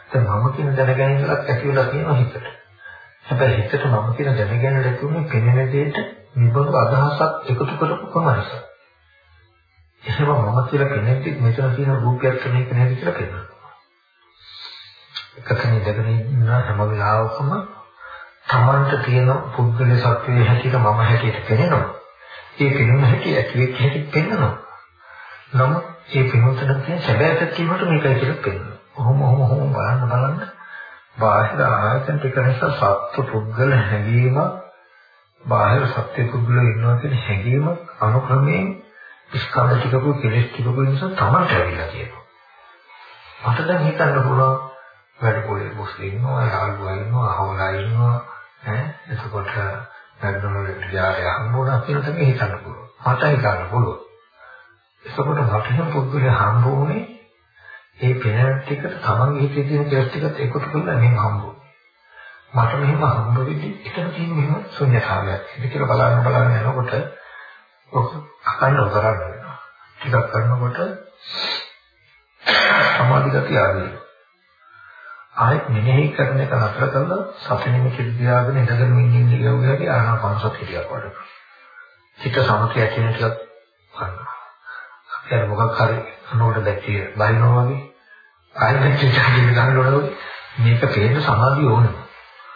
දැන් මම කියන දැනගැනීමක් ඇති වෙලා තියෙනවා හිතට. හැබැයි හිතට මම කියන දැනගැනීම ලැබුණේ පෙනෙන දෙයට නිබඳව අදහසක් එකතු කරපු පමණයි. එහෙම මම කියලා කෙනෙක් මෙතන තියෙන රූපයක් කෙනෙක් නේද කියලා කියනවා. එකතන ඉඳගෙන ඉන්න හැම වෙලාවකම තමන්ට තියෙන පුද්ගල සත්‍යයේ හැටියට මම හැටියට පෙනෙනවා. ඒ පෙනෙන හැටි ඇති වෙච්ච හැටි පෙනෙනවා. නමුත් ඒ පෙනුතන තියෙන සැබෑ පැත්තීමට මේකයි කියලා පෙනෙනවා. ඔහොම ඔහොම ඔහොම බලන්න බලන්න බාහිර ආයතන ටික නිසා සත්‍ය පුද්ගල හැඟීම බාහිර සත්‍ය පුද්ගල ඉන්නවා කියන හැඟීම අනුක්‍රමයෙන් ස්කන්ධ ටිකකෝ කෙලෙස් ටිකකෝ නිසා තමන්ට ඇවිල්ලා තියෙනවා. මට දැන් හිතන්න පුළුවන් වැඩ පොලේ මුස්ලිම් ඉන්නවා, යාළුවා ඉන්නවා, අහවලා ඉන්නවා ඈ එතකොට මැක්ඩොනල්ඩ් ගියාරය හම්බුණා කියලා තමයි හිතන්න පුළුවන්. මට හිතන්න පුළුවන්. එතකොට මට නම් පුදුලේ හම්බ වුණේ ඒ පෙනෙන ටිකට තමන්ගේ හිතේ තියෙන කෙලස් ටිකත් එකතු කරලා මෙහෙම හම්බුනේ. මට මෙහෙම හම්බ වෙද්දි එතන තියෙන මෙහෙම ශුන්‍යතාවයක්. ඒක කියලා බලන්න බලන්න යනකොට ඔක අකන්න කරන්න වෙනවා. ටිකක් කරනකොට සමාධි ගතිය ආදී. ආයෙත් මෙනෙහි කරන එක නතර කරලා සතිනෙම කිරියාගෙන ඉඳගෙන ඉන්න ඉරියව්වේදී ආනාපාන සතිය ටිකක් වඩ. හිත සමථය කියන ටිකක් ගන්නවා. දැන් මොකක් හරි අනෝඩ බැටරිය බලනවා වගේ ආයෙත් චිත්තජීවි ගන්නකොට මේක පේන්න සමාධිය ඕනේ.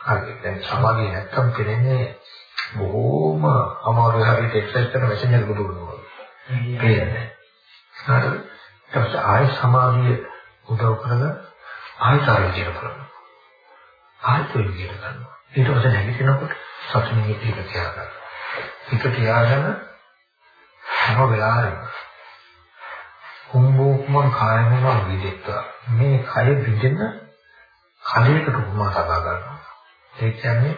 හරි දැන් සමාධිය නැත්තම් පේන්නේ බොහොම අමාරු හරියට එක්සර්සයිස් කරන මැෂින් එකක දුවනවා. පේන්නේ. හරි. ඊට පස්සේ ආයෙ සමාධිය උදව් කරලා ආයෙත් ආයෙ විදියට කරනවා. ආයෙත් ඒ විදියට කරනවා. ඊට පස්සේ නැගිටිනකොට සතුටින් ඒක තියාගන්න. ඒක තියාගෙන හැම වෙලාවෙම කුම්භෝක්මං කායමම විදෙත්ත මේ කය විදෙන කලයකට උපමා තබා ගන්නවා. ඒ කියන්නේ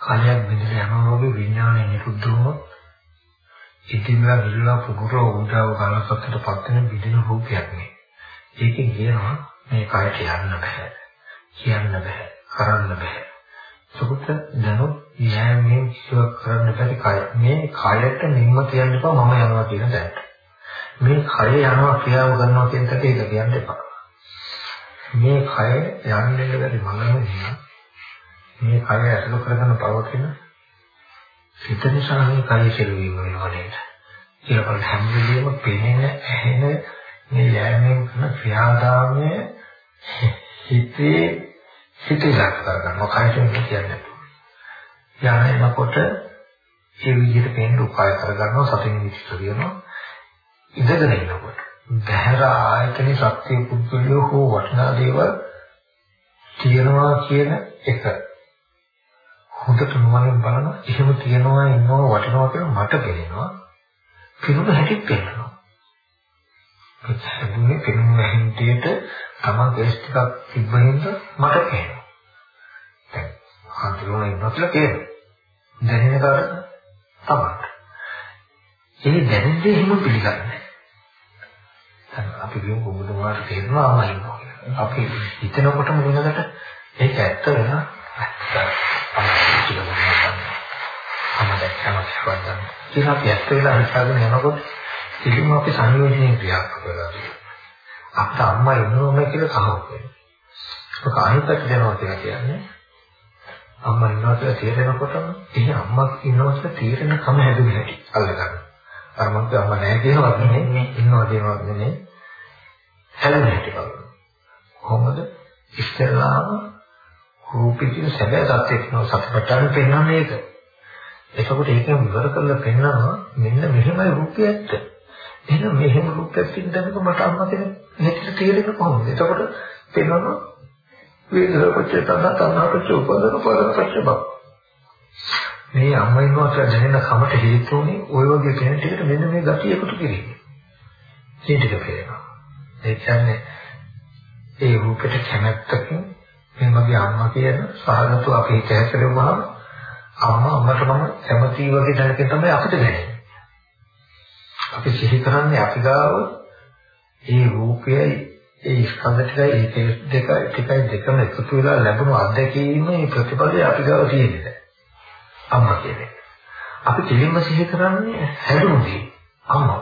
කලයක් විදින යනවා වගේ විඥානය නිරුද්ධ වුණොත් ඉතින්ලා විදුලා පුපුර උදාව ගන්නසත්තට පත් වෙන විදින රූපයක් නේ. ඒකෙන් කියනවා මේ කයට යන්න බෑ. කියන්න බෑ. කරන්න බෑ. සුකුත දැනුත් න්යායයෙන් කිසිවක් කරන්න බැරි කය. මේ කයට නිම්ම කියන්න එපා මම යනවා කියන දැනට. මේ කය යනවා ක්‍රියාව කරනවා කියන එක ඒක කියන්න එපා. මේ කය යන්නේ බැරි මනම නේ. මේ කය ඇසුරු කරගෙන පවතින සිත නිසා මේ කය කෙරවීම වෙනවා නේද? කියලා බලන්න හැම වෙලෙම පෙනෙන ඇහෙන මේ යෑමෙන් කරන ක්‍රියාදාමය හිතේ හිතේ ලක් කරගන්නවා කයට කියන්නේ. යන්නේනකොට ඒ විදිහට පෙන්න උපාය කරගන්නවා සතින් විචිත වෙනවා ඉඳගෙන ඉන්නකොට බහැර ආයතනේ සත්‍ය පුද්ගලිය හෝ වටිනා දේවල් තියෙනවා කියන එක හොඳට නුවණින් බලන එහෙම තියෙනවා ඉන්නවා වටිනවා කියලා මට පේනවා. පිරුණ හැටිත් පේනවා. ප්‍රතිසදුනේ පිරුණ හැටියට තමන් කෙස් ටිකක් තිබ්බහින්ද මට පේනවා දැන් අන්තිමට ඉන්නවා කියලා පේනවා දැනෙන කාට තමයි ඒ දැනෙන්නේ එහෙම පිළිගන්නේ අපි කියමු ඔබතුමාට තේරෙනවා අම්මා ඉන්නවා කියලා. අපි හිතනකොටම වෙනකට ඒක ඇත්ත වෙනවා. අම්මා දැක්කම ස්වයං. ඒක අපි ඇත්ත වෙලා හිතාගෙන යනකොට ඉතින් අපි සංයෝජනයේ ක්‍රියාත්මක තියෙනවා. අපිට අම්මා ඉන්නවම කියලා වෙනවා. ඒක අනිත්‍යක දෙනවා කියලා කියන්නේ අම්මා ඉන්නවා කියලා තේරෙනකොටම ඒ අම්මා ඉන්නවා කියලා තේරෙන කම හැදුනේ නැති අල්ලගන්න. අර මම අම්මා නැහැ කියනවත් නෙමෙයි ඉන්නවා කියනවත් නෙමෙයි හැලෙන හැටි බලන්න. කොහොමද? ඉස්සෙල්ලාම රූපේ කියන සැබෑ தත්ත්වයක් නෝ සත්‍යපට්ඨාන පෙන්වන්නේ ඒක. එතකොට ඒකෙන් විවර කරලා පෙන්වනවා මෙන්න මෙහෙමයි රූපය ඇත්ත. එහෙනම් මෙහෙම රූපයක් තින්නකොට මට අම්මා කෙනෙක් නැතිව තේරෙන්නේ කොහොමද? එතකොට පෙන්වනවා වේදනාපච්ච තන තනපච්ච උපදන පරපච්ච බව. මේ අම්මා ඉන්නවා කියලා දැනෙන කමට හේතුුනේ ওই වගේ කෙනෙක් ටිකට මෙන්න මේ gati එකතු කිරීම. මේ ටික පේනවා. ඒ කියන්නේ ඒ රූපෙට කැමැත්තකින් මේ මගේ අම්මා කියන සහගතව අපි හිත හැසිරෙවුවාම අම්මා අම්මට මම කැමති වගේ දැනගෙන තමයි අපිට දැනෙන්නේ. අපි සිහි කරන්නේ අපි ගාව ඒ රූපයයි ඒ ස්කන්ධ ටිකයි ඒ කෙලෙස් දෙක ටිකයි දෙකම එකතු වෙලා ලැබුණු අත්දැකීමේ ප්‍රතිඵලය අපි ගාව තියෙන්නේ. අම්මා කියන්නේ. අපි කෙලින්ම සිහි කරන්නේ හැදුණුදී අම්මා.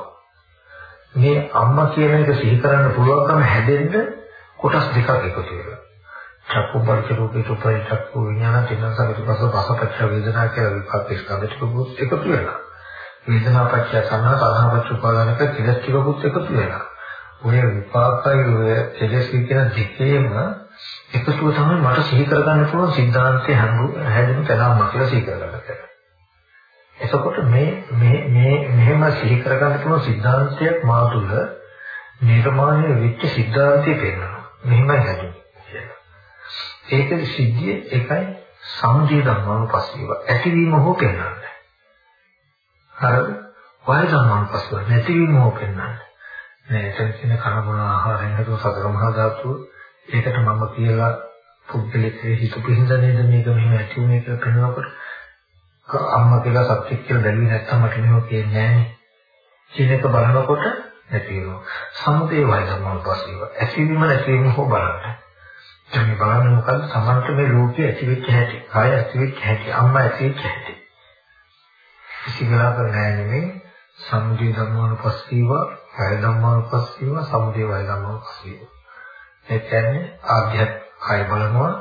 මේ අම්මා කියන එක සිහි කරන්න පුළුවන්කම හැදෙන්න කොටස් දෙකක් එකතු වෙලා. චක්කු පරිච රූපේ තුපයි චක්කු විඥාන තින්න සංගතිපස පසපච්ච වේදනා කියලා විපාක ස්කන්ධ ටිකකුත් එකතු වෙලා. වේදනාපච්චය සම්මත අධහපච්ච උපාදානක කෙලස් ටිකකුත් එකතු වෙනවා. ඔය විපාකයි ඔය කෙලස් කියන දෙකේම එකතුව තමයි මට සිහි කරගන්න පුළුවන් සිද්ධාන්තයේ හැදෙන තැනම කියලා සිහි කරගන්න. එතකොට මේ මේ මේ මෙහෙම සිහි කරගන්න පුළුවන් සිද්ධාන්තයක් මා තුළ නිර්මාණය වෙච්ච සිද්ධාන්තය පේනවා. මෙහෙමයි හැදෙන්නේ. ඒකේ සිද්ධිය එකයි සමුදේ ධර්මානුපස්සීව ඇතිවීම හෝ පෙන්වන්නේ. හරිද? වය ධර්මානුපස්සීව නැතිවීම හෝ පෙන්වන්නේ. මේ එතන කියන කනබුන ආහාරයෙන් හදපු සතර මහා ධාතුව ඒකට මම කියලා පුද්ගලික හිතපු හින්දා නේද මේක මෙහෙම ඇති වුනේ කියලා පෙන්වනකොට අම්මා කියලා සත්‍යක් කියලා බැලුවේ නැත්තම් මට මෙහෙම කියන්නේ නැහැ. කියන එක බලනකොට නැති වෙනවා. සමුදේ වය ධර්මවල පස්සේව. ඇතිවීම නැතිවීම හො බලන්න. දැන් මේ බලන්නේ මොකද්ද? සමන්ත මේ ලෝකයේ ඇතිවෙච්ච හැටි, කාය ඇතිවෙච්ච හැටි, අම්මා ඇතිවෙච්ච හැටි. කිසිගලා කරන්නේ නෙමෙයි. සමුදේ ධර්මවල පස්සේව, වය ධර්මවල පස්සේව, සමුදේ වය ධර්මවල පස්සේව. ඒ කියන්නේ ආධ්‍යාත්මික කාය බලනවා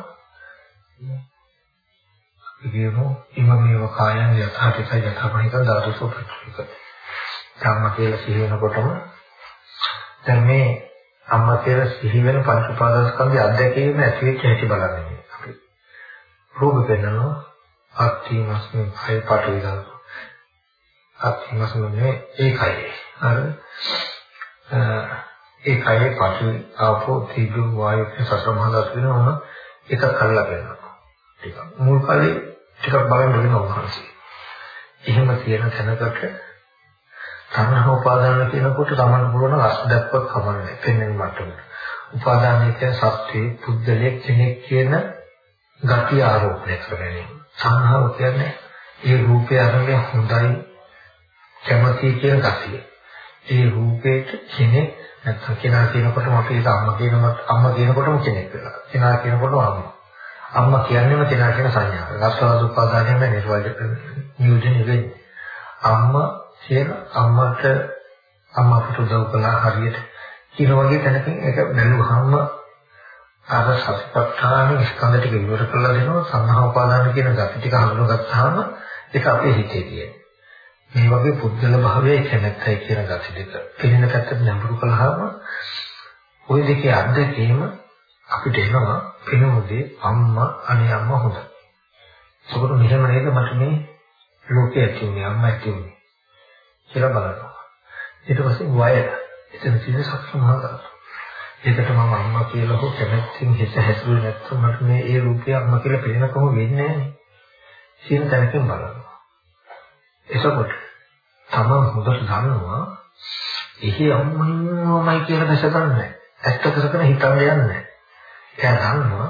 කියමු ඉමමේව කායං යථාතික යථාපනික ධාතුසෝ ප්‍රතික. ධම්ම කියලා සිහි වෙනකොටම දැන් මේ අම්ම කියලා සිහි වෙන පංච උපාදානස්කන්ධය අධ්‍යක්ීම ඇති වෙච්ච හැටි බලන්නේ අපි. රූප පෙන්නනවා අත්ථීමස්මින් භය පටවිදා. අත්ථීමස්මින් ඒකයි. අර ඒකයි පටවි ආපෝ තීජු වායු කියන සතර මහා ධාතු වෙනවා එකක් කල්ලා වෙනවා. ටිකක් මුල් කලේ ටිකක් බලන්න වෙනවා උන්වහන්සේ. එහෙම තියෙන තැනකට තණ්හා උපාදාන කියනකොට තමන්න පුළුවන් රස දැක්වත් කමන්නේ පෙන්වෙන මට්ටමට. උපාදානයේ කියන සත්‍යයේ පුද්ගලයෙක් කෙනෙක් කියන ගති ආරෝපණය කරගැනීම. සංහාව කියන්නේ ඒ රූපය අරගෙන හොඳයි කැමති කියන ගතිය. ඒ රූපේට කෙනෙක් නැත්නම් කෙනා කියනකොටම අපි ඒක අම්මා කියනකොට අම්මා කියනකොටම කෙනෙක් වෙලා. කෙනා කියනකොටම අම්මා. අම්මා කියන්නේම කෙනා කියන සංඥාව. රසවාද උපාදානයෙන් නිර්වාජ නියෝජනය වෙන්නේ. අම්මා කියන අම්මට අම්මා අපට උදව් කළා හරියට කියන වගේ තැනකින් ඒක බැලුවහම අර සතිපට්ඨාන ස්කන්ධ ටික ඉවර කරලා දෙනවා සංහා උපාදාන කියන gati ටික හඳුනගත්තාම ඒක අපේ හිතේ තියෙන. මේ වගේ පුද්ගල භාවයේ කැමැත්තයි කියන gati දෙක. පිළින පැත්තට නඹුරු කළාම ওই දෙකේ අද්දකීම අපිට එනවා පෙනුමුදී අම්මා අනේ අම්මා හොඳයි. ඒකට මෙහෙම නේද මට මේ ලෝකයේ ඇති උනේ අම්මා ඇති උනේ කියලා බලනවා. ඊට පස්සේ වය එතන තියෙන සක්සමහාගත. ඒකට මම අම්මා කියලා හෝ කැමැත්තෙන් හිත හැසුවේ නැත්නම් මට මේ ඒ රූපය අම්මා කියලා පේනකම වෙන්නේ නැහැ. කියන තැනකින් බලනවා. එසකොට තමන් හොඳට දන්නවා එහි අම්මයි කියලා දැස ගන්නෑ. ඇත්ත කරගෙන හිතන්න යන්නේ එයා දන්නවා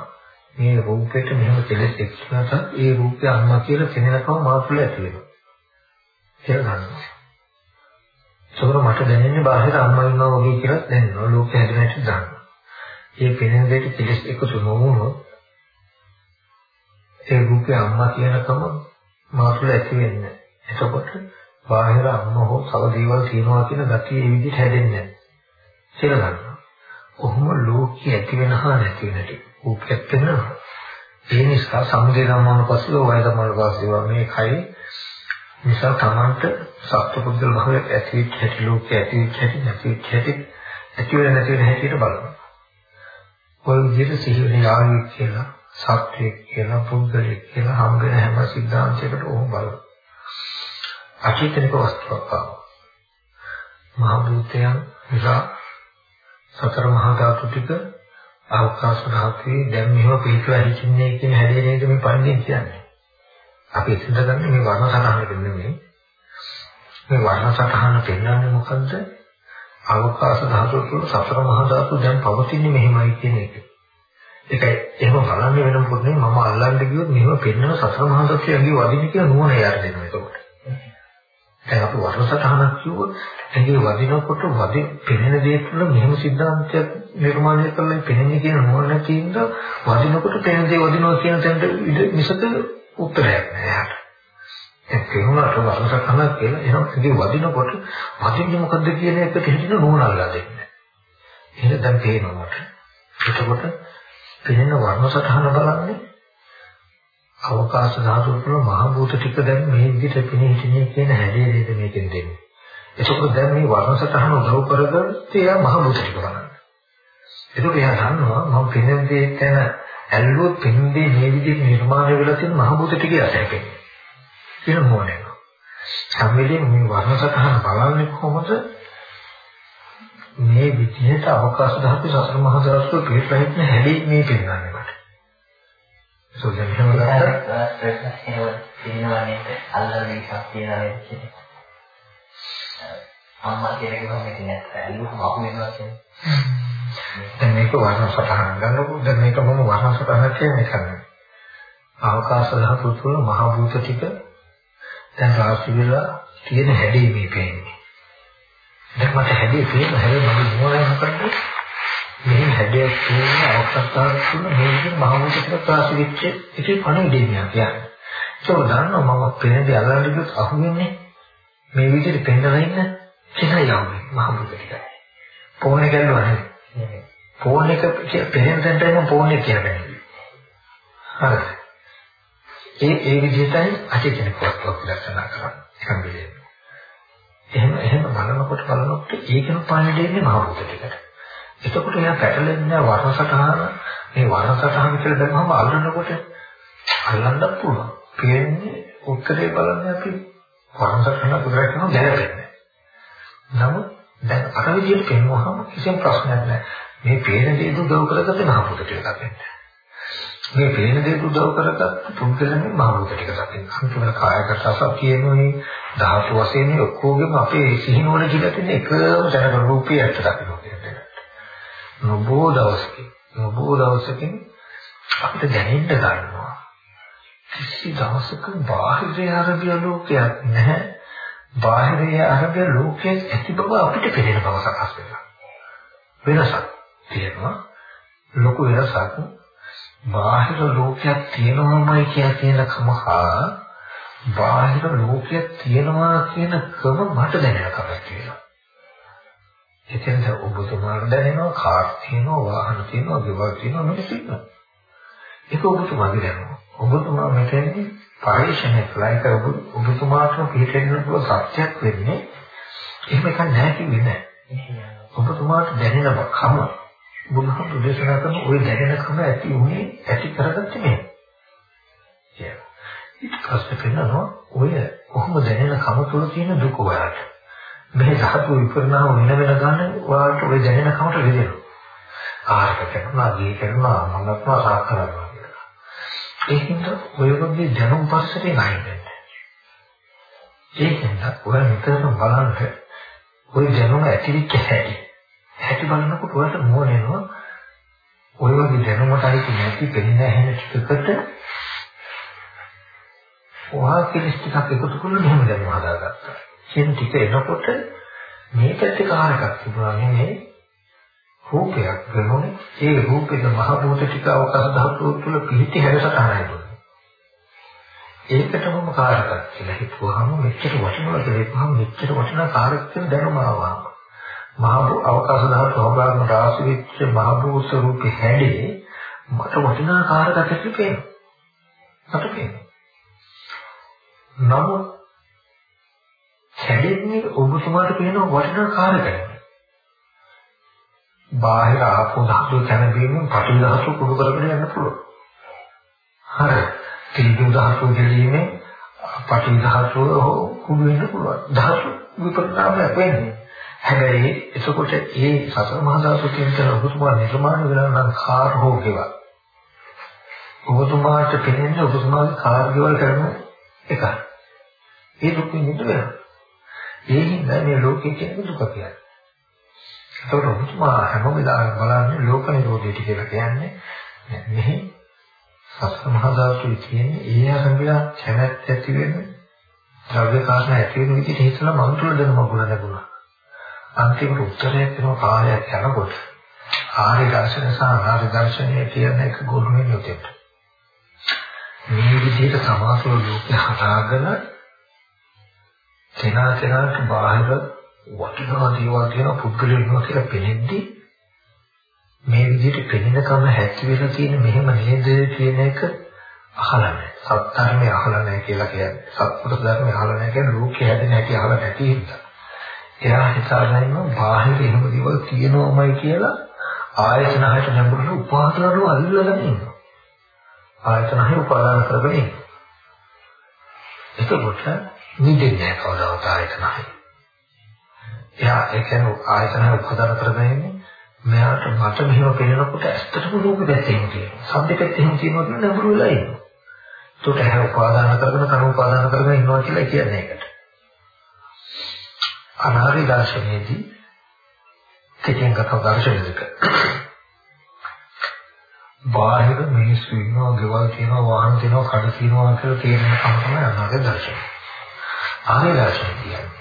මේ රූපෙට මෙහෙම කෙලෙස් එක්කනට ඒ රූපය අම්මා කියලා කෙනෙක්ව මාතුල ඇති වෙනවා. කියලා දන්නවා. ඒකවල මට දැනෙන්නේ බාහිර අම්මා ඉන්නවා වගේ කියලා දැනෙනවා. ලෝකෙ හැදෙන හැටි දන්නවා. මේ පෙනෙන දෙයට කෙලෙස් එකතු නොවුනොත් ඒ රූපය අම්මා කියනකම මාතුල ඇති වෙන්නේ. එතකොට බාහිර අම්මා හෝ සව දේවල් තියනවා කියන ගතිය ඒ විදිහට හැදෙන්නේ නැහැ. කියලා ගන්නවා. කොහොම ලෝකයේ ඇති වෙන හා නැති වෙන ටික ඕකත් වෙනවා. ඒ නිසා සමුදේ ධර්මවල පස්සේ වය ධර්මවල පස්සේ මේ කයි නිසා තමන්ට සත්පුද්ගල භාවය ඇති වෙච්ච හැටි ලෝකයේ ඇති වෙච්ච හැටි නැති වෙච්ච හැටි ඇති වෙන නැති වෙන හැටියට බලනවා. ඔය විදිහට සිහි වෙන යාළුවෙක් කියලා සත්‍යයක් කියලා පුද්ගලයෙක් කියලා හම් වෙන හැම සිද්ධාන්තයකට ඕම බලනවා. අචේතනික වස්තුවක් ආවා. මහ භූතයන් නිසා සතර මහා ධාතු ටික අවකාශ ධාතුවේ දැන් මෙහෙම පිළිතුර හිතින්නේ කියන හැදේ නේද මේ පන්නේ කියන්නේ. අපි ඉස්සරගන්නේ මේ වර්ණ සටහනක නෙමෙයි. මේ වර්ණ සටහන පෙන්වන්නේ මොකද්ද? අවකාශ ධාතුව කියන සතර මහා ධාතු දැන් පවතින්නේ මෙහෙමයි කියන එක. ඒකයි එහෙම බලන්නේ වෙන මොකද නෙමෙයි මම අල්ලන්න ගියොත් මෙහෙම පෙන්වන සතර මහා ධාතුවේ ඇඟි වදින්න කියලා නුවණ යාර දෙනවා ඒකට. දැන් අපි වර්ණසටහනක් කිව්වොත් ඇඟේ වදිනකොට වදින පෙනෙන දේ තුළ මෙහෙම සිද්ධාන්තයක් නිර්මාණය කරලා පෙනෙන්නේ කියන නෝන තියෙන වදිනකොට පෙනෙන දේ වදිනවා කියන තැනට මිසක උත්තරයක් නෑ යාට. ඒ කෙරුණාට වර්ණසටහනක් කියලා එහෙනම් ඇඟේ වදිනකොට වදින්නේ මොකද්ද කියන එකට හිතන නෝන අල්ලා දෙන්නේ. එහෙනම් දැන් පේනවා මට. එතකොට පෙනෙන වර්ණසටහන බලන්නේ අවකාශ ධාතුව තුළ මහ භූත ටික දැන් මේ විදිහට පෙනී හිටිනේ කියන හැඩය නේද මේකෙන් දෙන්නේ. ඒකෝ දැන් මේ වර්ණ සටහන උදව් කරගත්තේ යා මහ භූත ටික බලන්න. ඒක එයා දන්නවා මම පෙනෙන දේ ගැන ඇල්ලුවොත් පෙනෙන්නේ මේ විදිහට නිර්මාණය වෙලා තියෙන මහ භූත ටික යටහැකේ. කියන මොනේ. සම්මෙලෙන් මේ වර්ණ සටහන බලන්නේ කොහොමද? මේ විදිහට අවකාශ ධාතු සතර මහා ධාතු පිළිපැහෙන්න හැදී මේ පෙන්වන්නේ මට. සෝදෙන් එහෙම ගත්තා එහෙම තියෙනවා නේද? අල්ලන එකක් තියනවා නේද කියන්නේ. අම්මා කියන එක මම කියන්නේ ඇල්ලුවම අහු වෙනවා කියන්නේ. දැන් මේක වර්ණ සටහන ගන්නකොට දැන් මේක මම වර්ණ සටහන කියන්නේ කරන්නේ. අවකාශ ධාතු තුළ මහ භූත ටික දැන් රාශි වෙලා තියෙන හැඩේ මේ පේන්නේ. දැන් මට හැඩේ පේන හැබැයි මගේ මොනවද මොකද්ද? මේ හැඩයක් තියෙන අවස්ථාවක් තුන මේ විදිහට මහමුදට ප්‍රකාශ වෙච්ච එකේ පණිවිඩයක් කියන්නේ. ඒක දන්නවා මම පෙරදී අල්ලන්න ගියොත් අහුවෙන්නේ මේ විදිහට පෙන්නලා ඉන්න කියලා යන්නේ මහමුදට ටිකයි. ෆෝන් එක ගන්නවා. ෆෝන් එක පෙරෙන් දැන්ටම ෆෝන් එක කියන්නේ. හරි. ඒ ඒ විදිහටයි අටි කෙනෙක්වත් ලක්ෂණ කරන්නේ. සම්බෙලේ. එහෙම එහෙම බලනකොට බලනකොට ඒකම පණිවිඩයන්නේ මහමුදට ටිකට. එතකොට එයා පැටලෙන්නේ වර්ණසටහන මේ වර්ණසටහන කියලා දැම්මම අල්ලනකොට අල්ලන්නත් පුළුවන්. පේන්නේ උත්තරේ බලන්නේ අපි වර්ණසටහන පුදුරට කරන ගැලපෙන්නේ. නමුත් දැන් අර විදිහට පෙන්වුවහම කිසිම ප්‍රශ්නයක් නැහැ. මේ පේන දේ උදව් කරගත්තේ මහපොත ටික දකින්න. මේ පේන දේ උදව් කරගත්ත පුද්ගලනේ මහපොත ටික දකින්න. අන්තිමට කායගත සතියේනෝයි ධාතු වශයෙන් ඔක්කොගෙම අපේ සිහිනුවන කියලා තියෙන එකම දැනගන්න රූපී ඇත්ත දකින්න. නොබෝ දවසකින් නොබෝ දවසකින් අපිට දැනෙන්න ගන්නවා. කිසි දවසක බාහිර අරබිය ලෝකයක් නැහැ. බාහිර අරබිය ලෝකයක් ඇති බව අපිට පේන බව සකස් වෙනවා. වෙනසක් තියෙනවා. ලොකු වෙනසක්. බාහිර ලෝකයක් තියෙනවමයි කියලා කියනකම හා බාහිර ලෝකයක් තියෙනවා කියන කම මට දැනෙනකම තියෙනවා. එතෙන්ද ඔබතුමාට දැනෙනවා කාර් තියෙනවා වාහන තියෙනවා ගෙවල් තියෙනවා මේක තියෙනවා. ඒක ඔබතුමාගේ දැනුම. ඔබතුමා මෙතෙන්දී පරිශ්‍රණය කළා ඒක ඔබතුමාට පිළිපෙන්න පුළුවන් සත්‍යයක් වෙන්නේ එහෙම එකක් නැහැ කිව්වේ නැහැ. ඔබතුමාට දැනෙන කම බුදුහාමුදුරු දේශනා කරන ওই දැනෙන කම ඇති උනේ ඇති කරගත්තේ නේ. ඊට පස්සේ පෙන්නනවා ඔය කොහොම දැනෙන කම තුළ තියෙන දුක ඔයාලට. මේ ධාතු විපරණාම වෙන වෙන ගන්න ඔයාලට ඔය දැනෙන කමට රිදෙනවා. ආහාර කරනවා, දී කරනවා, මනස්වා සාක් කරනවා කියලා. ඒකින්ද ඔය වගේ දැනුම් පස්සට නයි වෙන්නේ. ඒකින්ද ඔය නිතරම බලන්න ඔය දැනුම ඇතිවෙච්ච හැටි. හැටි බලනකොට ඔයාලට මොනෙනවා ඔය වගේ දැනුමට අයිති නැති පෙන්න ඇහෙන ටිකකට ඔහා කිලිස් ටිකක් එකතු කරලා මෙහෙම දැනුම හදාගත්තා. කියන ටික එනකොට මේ පැත්තේ කාරකක් තිබුණා නෙමෙයි රූපයක් ගනුනේ ඒ රූපෙක මහ භූත ටික අවකාශ ධාතුව තුළ පිහිටි හැඩසටහනයි දුන්නේ. ඒකටම කාරකක් කියලා හිතුවාම මෙච්චර වටිනවා කියලා හිතුවාම මෙච්චර වටිනා කාරක කියලා දැනුම ආවා. මහ අවකාශ ධාතුව අවබෝධන රාශි වෙච්ච මහ භූත රූපේ හැඩේ මට වටිනා කාරකයක් කියලා පේනවා. මට පේනවා. නමුත් කැඩෙන්නේ ඔබතුමාට පේන වටිනා කාර්යයක්. බාහිර ආපෝ ධාතු කැමදීමෙන් පටි ධාතු කුඩු කරගෙන යන්න පුළුවන්. හරි. තීජු ධාතු දෙලීමේ පටි ධාතු කුඩු වෙන්න පුළුවන්. ධාතු විපරිණාමයක් වෙන්නේ. හැබැයි එතකොට ඒ සතර මහා ධාතු කියන ඔබතුමා නිර්මාණය වෙලා නම් කාර් හෝ ගෙවල්. ඔබතුමාට පේන්නේ ඔබතුමාගේ කාර් ගෙවල් කරන එකයි. ඒ දුක නිදුවේ. ඒ හින්දා මේ ලෝකේ කියන්නේ දුක කියන්නේ. ඒකට ඔබතුමා හැම වෙලාවෙම බලන්නේ ලෝක නිරෝධයට කියලා කියන්නේ මෙහි සස්ත මහා ධාතුවේ තියෙන ඒ අරඹලා කැමැත්ත ඇති වෙන ද්‍රව්‍ය කාරණා ඇති වෙන විදිහට හිතලා මම තුල දැනුම ගුණ ලැබුණා. අන්තිමට උත්තරයක් දෙනවා කාලයක් යනකොට ආර්ය දර්ශන සහ අනාර්ය දර්ශනය කියන එක ගොනු වෙන උදේට. මේ විදිහට සමාසව ලෝකේ හදාගෙන තේනා තේනාට බාහිර වටිනා දේවල් කියන පුද්ගලයන් ඉන්නවා කියලා පෙනෙද්දී මේ විදිහට පෙනෙනකම හැකි වෙලා තියෙන මෙහෙම නේද කියන එක අහලා නැහැ. සත්‍යර්මය අහලා නැහැ කියලා කියන්නේ. සත්පුරුෂ ධර්මය අහලා නැහැ කියන්නේ ලෝකේ හැදෙන හැටි අහලා නැති හින්දා. එයා හිතාගෙන ඉන්නවා බාහිර එහෙම දේවල් තියෙනවමයි කියලා ආයතන හයට නැඹුරු උපාදානව අල්ලගෙන ඉන්නවා. ආයතන හය උපාදාන කරගෙන ඉන්නවා. එතකොට නිදෙන්නේ කවදාවත් ආයතන හය. එයා ඒ කියන්නේ ආයතන හය උපාදාන කරගෙන ඉන්නේ මෙයාට මට මෙහෙම පේනකොට ඇත්තටම රූප දැක්කේ තියෙනවා. සම්පෙත් එහෙම තියෙනවා කියන නඹුරු වෙලා ඉන්නවා. ඒකට ඇහැ උපාදාන කරගෙන කන උපාදාන කරගෙන ඉන්නවා කියලා කියන්නේ ඒකට. අනාරි දර්ශනයේදී කෙටියෙන් කතා දර්ශනය දෙක. බාහිර මිනිස්සු ඉන්නවා, ගෙවල් තියෙනවා, වාහන තියෙනවා, කඩ තියෙනවා කියලා තේරෙන කම තමයි අනාරි දර්ශනය. දර්ශනය කියන්නේ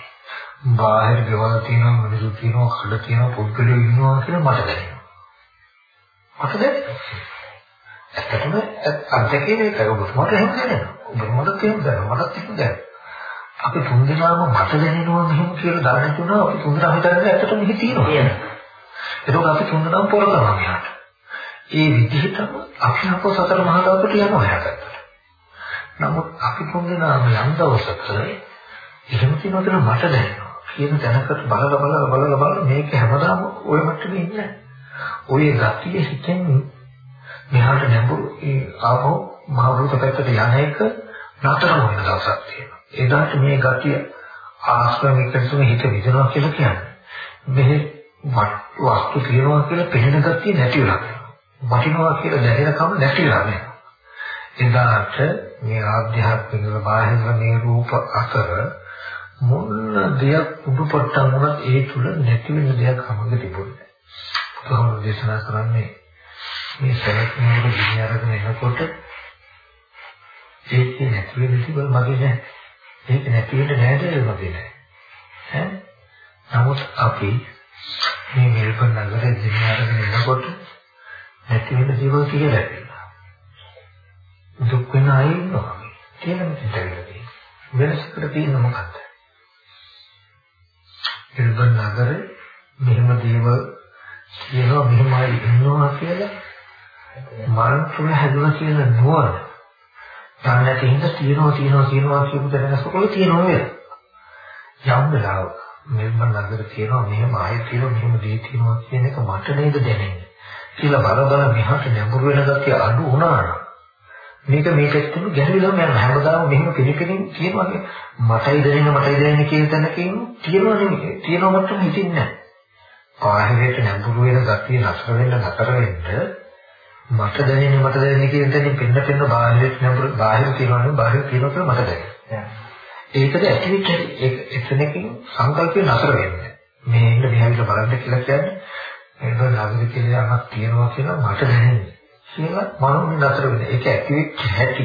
බාහිර ගෙවල් තියෙනවා, මිනිස්සු තියෙනවා, කඩ තියෙනවා, පුද්ගලයෝ ඉන්නවා කියලා මට දැනෙනවා. මට දැනෙනවා. ඇත්තටම අත්දැකීම ඒකයි ඔබ මට එහෙම දැනෙනවා. ඔබ මට එහෙම දැනෙනවා. මටත් එහෙම දැනෙනවා. අපි තුන් දෙනාම මට දැනෙනවා මෙහෙම කියලා දැනෙන්න තුනා අපි තුන් දෙනා හිතන්නේ ඇත්තටම මෙහි තියෙනවා. ඒක අපි තුන් දෙනාම පොරනවා මෙහාට. ඒ විදිහටම අපි අපෝ සතර මහා ධාතුට යනවා හැකට. නමුත් අපි තුන් දෙනාම යම් දවසක එහෙම තියෙනවා මට දැනෙනවා. කියන තැනකට බලලා බලලා බලලා බලලා මේක හැමදාම ওই මට්ටමේ ඉන්නේ. ඔය ගතිය හිතෙන් මෙහාට නැඹුරු ඒ ආපහු මහ භූත පැත්තට යන එක නතරම වෙන දවසක් තියෙනවා. එදාට මේ ගතිය ආශ්‍රමිකතුම හිත විදනවා කියලා කියන්නේ. මෙහි වස්තු තියෙනවා කියලා පෙනෙන ගතිය නැති වෙලා යනවා. වටිනවා කියලා දැනෙනකම නැති වෙලා යනවා. එදාට මේ ආධ්‍යාත්මික බාහිර මේ රූප අතර මොන දෙයක් උඩුපට්ටම් වුණත් ඒ තුල නැති වෙන දෙයක් හැමෝම තිබුණේ. බුදුහාමුදුරු දේශනා කරන්නේ මේ සරත් නුවර ගිනි අරගෙන එනකොට ඒක නැති වෙන තිබල් මගේ නෑ. ඒක නැති වෙන්න නෑද මගේ නෑ. ඈ නමුත් අපි මේ මෙල්බන් නගරේ ගිනි අරගෙන එනකොට නැති වෙන දේවල් කියලා ලැබෙනවා. දුක් වෙන අය ඉන්නවා. කියලා මෙතන තියෙන්නේ. වෙනසකට තියෙන මොකක්ද? මෙල්බන් නගරේ මෙහෙම දේවල් කියනවා මෙහෙමයි ඉන්නවා කියලා මරණ තුන හැදුණා කියන නුවණ දැන් නැති හින්දා තියනවා තියනවා තියනවා කියපු දැනගස්සකොට තියනවා වේ. යම් වෙලාවක මෙන්න නගර තියනවා මෙහෙම ආයෙත් තියනවා මෙහෙම දී තියනවා කියන එක මට නේද දැනෙන්නේ. කියලා බල බල මෙහාට නැඹුරු වෙන ගැතිය අඩු වුණා නම් මේක මේ පැත්තෙම ගැලවිලා යන හැමදාම මෙහෙම පිළිපෙලින් කියනවා මටයි දැනෙන්නේ මටයි දැනෙන්නේ කියන තැනකින් තියනවා නෙමෙයි. තියනවා මට හිතින්නේ නැහැ. ආහාරයට නැඹුරු වෙන ගැතිය නතර වෙන්න නතර වෙන්න මට දැනෙන්නේ මට දැනෙන්නේ කියන තැනින් පින්න පින්න බාහිරට නඹුරු බාහිර තියනවනේ බාහිර තියනවා කියලා මට දැනෙනවා. ඒකද ඇටිවිච් එතනකින් සංකල්පය නතර වෙන්නේ. මේ ඉන්න මෙහෙවිල බලන්න කියලා කියන්නේ මේක ළඟදී කියලා යමක් තියනවා කියලා මට දැනෙන්නේ. කියලා මනෝමය නතර වෙන්නේ. ඒක ඇටිවිච් හැටි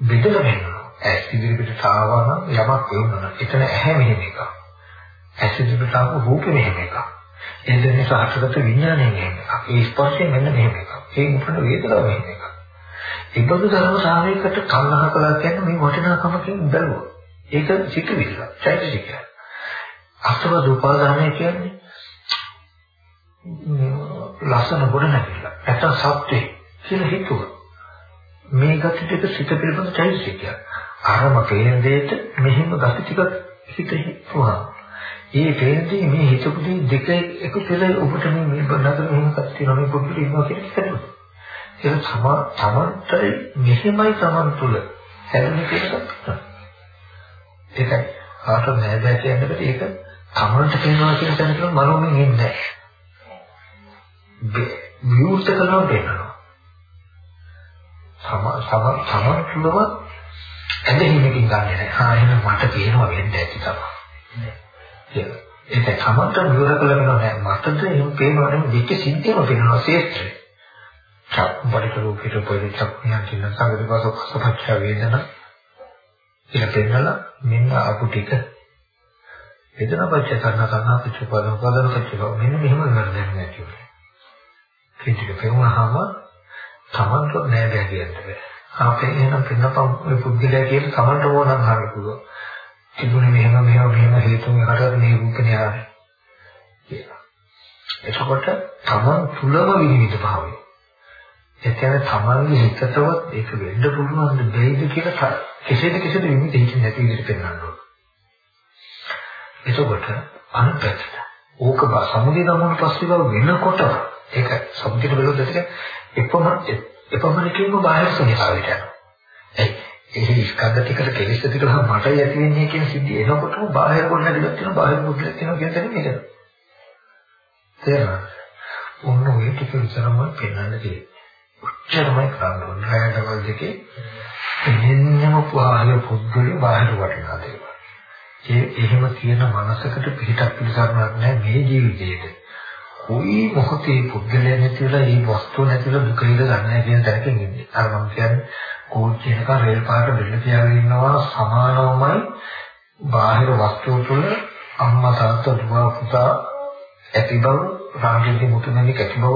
බෙදලා වෙනවා. ඇස් ඉදිරියට ආවම යමක් වෙනවා. එතන ඇහැ මෙහෙම එකක්. ඇස් ඉදිරියට ආව රූපෙ මෙහෙම එකක්. එතන නිසා හටගත විඥානය මෙහෙම එකක්. ඒ ස්පර්ශය මෙන්න මෙහෙම එකක්. ඒ උපන වේදනාව මෙහෙම එකක්. ඒබඳු ධර්ම සාමයකට කල්ලාහ කළා කියන්නේ මේ වටිනාකමකින් බැලුවා. ඒක සිතුවිල්ල. චෛතසිකය. අසවද උපාදානය කියන්නේ ලස්සන ගොඩ නැතිල. නැත්නම් සත්‍යේ කියලා හිතුවා. මේ gati ටික සිත පිළිබඳ චෛතසිකය. ආරම පේන දෙයට මෙහෙම gati ටික හිත හිතුවා. ඒ තේරෙන්නේ මේ හිතපු දෙක එකතු වෙලා ඔබට මේ මේ බඳකට මෙහෙමක් තියෙනවා මේ පොඩ්ඩක් ඉන්නවා කියලා හිතනවා. ඒක තම තමන්ටයි මෙහෙමයි තමන් තුල හැදෙන්නේ කියලා ඒකයි ආට නෑදෑ කියනකොට ඒක තමන්ට පේනවා කියන තැනක මනෝමයෙන් ඉන්නේ නැහැ. විවෘත කරනවා පේනවා. සම සම සම තුලව ඇදහිීමකින් ගන්නෙ නැහැ. ආ එහෙනම් මට පේනවා වෙන්න ඇති තමයි. ඒක තමන්ට විවර කළ වෙනව නෑ. මටද එහෙම පේනව නෙමෙයි දෙක සිද්ධියම පේනවා ශේෂ්ත්‍රය. චක් බඩට රූපිත පොඩි චක් නියන් කියන සංගතිපස සපච්ච වේදන කියලා පෙන්නලා මෙන්න ආපු ටික එදන පච්ච කරන තනා පිටු පදන පච්ච මෙන්න මෙහෙම නර්ධන නැති වෙන්නේ. කීටික පෙවුනහම තමන්ට නෑ බෑ කියන්නේ. අපේ එහෙනම් පින්නපම් ඔය පුද්ගලයා කියන තමන්ට ඕනනම් හරි පුළුවන්. තිබුණේ මෙහෙම මෙහෙම මෙහෙම හේතුන් හතරට මේ රූපනේ ආවේ. කියලා. එතකොට තමන් තුලම විනිවිද භාවය. ඒ කියන්නේ තමන්ගේ හිතටවත් ඒක වෙන්න පුළුවන් දෙයිද කියලා කෙසේද කෙසේද විනිවිද හිතින් නැති විදිහට පෙන්වන්න ඕන. එතකොට අනුපැත්තට ඕක සමුදේ ගමන පස්සේ වෙනකොට ඒක සමුදේට බලද්දී ඒක එපමණ එපමණකින්ම බාහිර සංස්කාරයට යනවා. ඒ ඒ ස්කන්ධ ටිකට කෙලෙස් ටික ගහම මටයි ඇති වෙන්නේ කියන සිද්ධිය එනකොටම බාහිර කොට නැතිවත් වෙනවා බාහිර මුද්දලක් වෙනවා කියන තැන මේක. තේරෙනවද? ඔන්න ඔය ටික විතරම පෙන්වන්න තියෙන්නේ. උච්චරමයි කරන්න ඕනේ. රැයදවල් දෙකේ එන්නම බාහිර පුද්ගලයා බාහිර වටිනා දේවල්. ඒ එහෙම තියෙන මනසකට පිටක් පිළිසරණක් නැහැ මේ ජීවිතේට. කොයි මොහොතේ පුද්ගලයා නැතිලා මේ වස්තුව නැතිලා දුක ඉඳ ගන්නෑ කියන තැනකින් ඉන්නේ. අර මම කියන්නේ කෝච්චි එකක රේල් පාට බෙල්ල තියාගෙන ඉන්නවා සමානවමයි බාහිර වස්තුව තුළ අම්මා තාත්තා දුව පුතා ඇති බව රාජ්‍යයේ මුතුමැණික් ඇති බව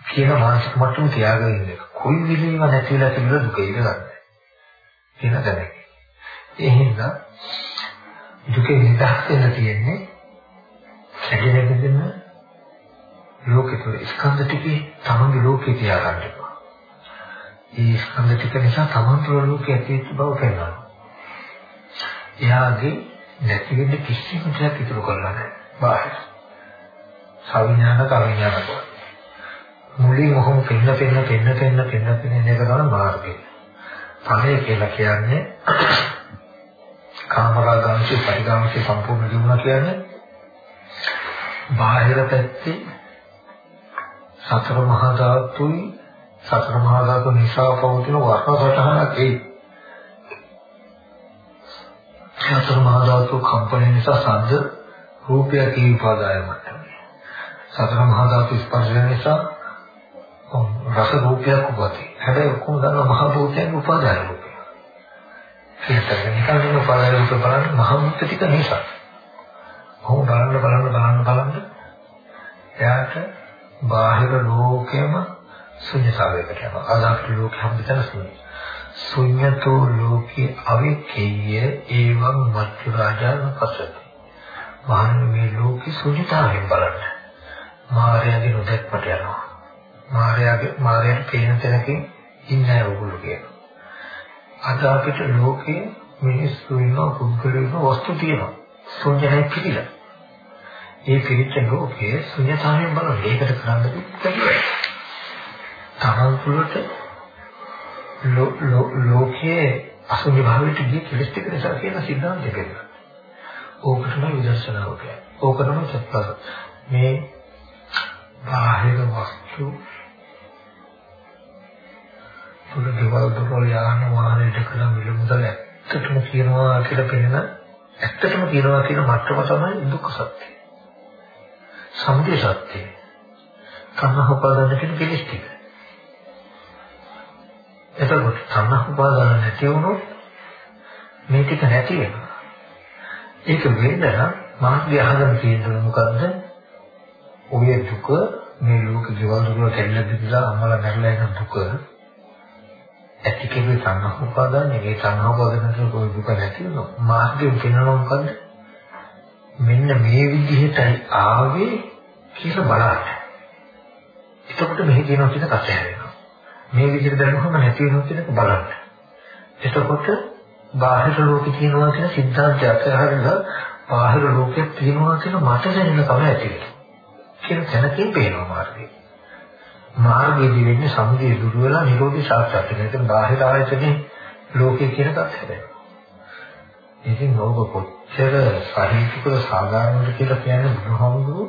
කියන මානසික මට්ටම තියාගෙන ඉන්නේ. කොයි විදිහම නැතිලා තිබුණ දුක ඉඳ ගන්නෑ. කියන තැනකින්. ඒ හින්දා දුකේ නිදහස් වෙන්න තියෙන්නේ කැඩෙන බෙදෙන ලෝකෙ තුල ස්කන්ධ ටිකේ තමන්ගේ ලෝකේ තියාගන්න එපා. ඒ ස්කන්ධ ටික නිසා තමන් තුළ ලෝකයේ ඇති බව පෙන්වනවා. එයාගේ නැති වෙන්න කිසිම දෙයක් ඉතුරු කරලා නැහැ. බාහිර. සවිඥානික අවිඥානික. මුලින් ඔහොම පෙන්න පෙන්න පෙන්න පෙන්න පෙන්න පෙන්න එක තමයි මාර්ගය. ඵලය කියලා කියන්නේ කාමරාගාමී පරිගාමී සම්පූර්ණ ජීවන කියන්නේ බාහිර පැත්තේ සතර මහා ධාතුයි සතර මහා ධාතු නිසා පවතින වර්ණ සටහනක් ඒ සතර මහා ධාතු කම්පන නිසා සද්ද රූපය කී උපාදාය මට්ටමේ සතර මහා ධාතු ස්පර්ශය නිසා රස රූපයක් උපදී හැබැයි ඔක්කොම දන්න මහ භූතයන් උපාදාය රූපය. ඒකට නිකන් ඉන්න උපාදාය රූප බලන්න මහ භූත ටික නිසා. කොහොම බලන්න බලන්න බලන්න බලන්න එයාට බාහිර ලෝකෙම ශුන්‍යතාවයකට යනවා. අදාපිට ලෝකෙ හැමතැන ශුන්‍ය. ශුන්‍යතෝ ලෝකේ අවිකේය ඒවං මච්චු රාජාන පසති. මහන්නේ මේ ලෝකේ ශුන්‍යතාවයෙන් බලන්න. මායාවේ නොදැක්මට යනවා. මායාවේ මායාවේ පේන තැනකින් ඉන්නේ ඔගොල්ලෝ කියනවා. අද අපිට ලෝකේ මිනිස්සු ඉන්නවා පුද්ගලයෝ ඉන්නවා වස්තු තියෙනවා. ශුන්‍යයි පිළිලා. ඒ පිළිච්ච ලෝකයේ ශුන්‍යතාවයෙන් බලන ඒකට කරන්න බැහැ. තමන් තුළට ලෝකයේ අසුභ භාවයට ගිය කෙලස් ටික නිසා කියන සිද්ධාන්තය කියලා. ඕක තමයි විදර්ශනාව කියන්නේ. ඕක තමයි සත්‍යය. මේ බාහිර වස්තු තුළ දේවල් දොරවල් යාන වාහනයට කළ මිල මුදල ඇත්තටම කියනවා කියලා පෙනෙන ඇත්තටම කියනවා කියන මට්ටම තමයි දුක්ඛ සත්‍යය. සමුදය සත්‍යය. කර්ම උපාදාන කියන කෙලෙස් ටික. එතකොට කර්ම උපාදාන නැති වුණොත් මේ ටික නැති වෙනවා. ඒක වෙන්න මාර්ගය අහගෙන තියෙන්නේ මොකද්ද? ඔය දුක මේ ලෝක ජීවන දුක කැල්ල දිලා අමල නැරලා යන දුක ඇති කෙරේ සංඝ උපාදාන මේ සංඝ උපාදාන කියන දුක නැති වෙනවා. මාර්ගයෙන් පෙන්වනවා මොකද්ද? මෙන්න මේ විදිහටයි ආවේ කියලා බලන්න. එතකොට මෙහි තියෙනවා කියන කතාව වෙනවා. මේ විදිහට දැනුනම නැති වෙනවා කියන එක බලන්න. එතකොට බාහිර ලෝකේ තියෙනවා කියන සිද්ධාන්තයක් හරියට බාහිර ලෝකයක් තියෙනවා කියන මට දැනෙන කම ඇති වෙනවා. කියන තැනකින් පේනවා මාර්ගය. මාර්ගයේදී වෙන්නේ සමුදය දුර වෙලා නිරෝධී සාක්ෂාත් වෙන. ඒක බාහිර ආයතනේ ලෝකේ කියන කතාවක්. ඉතින් ඕක කොච්චර සාහිත්‍යක සාධාරණද කියලා කියන්නේ බුදුහාමුදුරුවෝ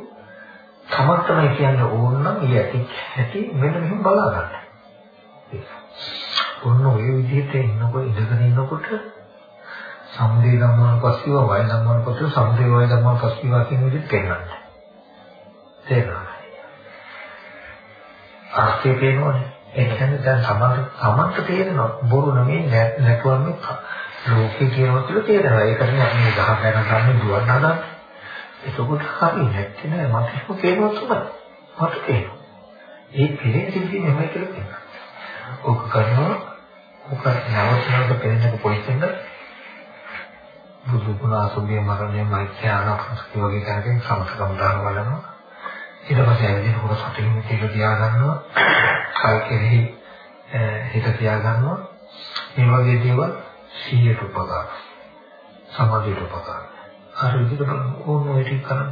තමක් තමයි කියන්න ඕන නම් ඊ ඇති ඇති මෙන්න මෙහෙම බලා ගන්න. ඔන්න ඔය විදිහට ඉන්නකොට ඉඳගෙන ඉන්නකොට සම්දේ ධම්මන පස්සිව වය ධම්මන පස්සිව සම්දේ වය ධම්මන පස්සිව කියන විදිහට පෙන්නන්න. තේරෙනවද? අර්ථය පේනවනේ. ඒ කියන්නේ දැන් සමහර සමන්ත තේරෙනවා බොරු නෙමෙයි නැතුවම ලෝකේ කියනවා කියලා තේරෙනවා. ඒකනේ අපි ගහ ගන්න ගන්න දුවන්න හදන්නේ. එතකොට හරි නැත්තේ නෑ මට ඒක පේනවා තමයි. මට පේනවා. ඒ පිළිෙන් සිද්ධි නෙමෙයි කියලා කියනවා. ඕක කරනවා ඕක නවතනක පෙන්නක පොයිසෙන්ද බුදු ගුණ අසුභය මරණය මෛත්‍රී ආනාපානසති වගේ කරගෙන සමතකම් දාන බලනවා. ඊට පස්සේ ඇවිදින කොට සතියින් තියලා තියා ගන්නවා. කල් කෙරෙහි හිත තියා ගන්නවා. මේ වගේ දේවල් සිහියට උපකාර. සමාධියට උපකාර. අර විදිහට බලන්න ඕන ඔය ටික කරන්න.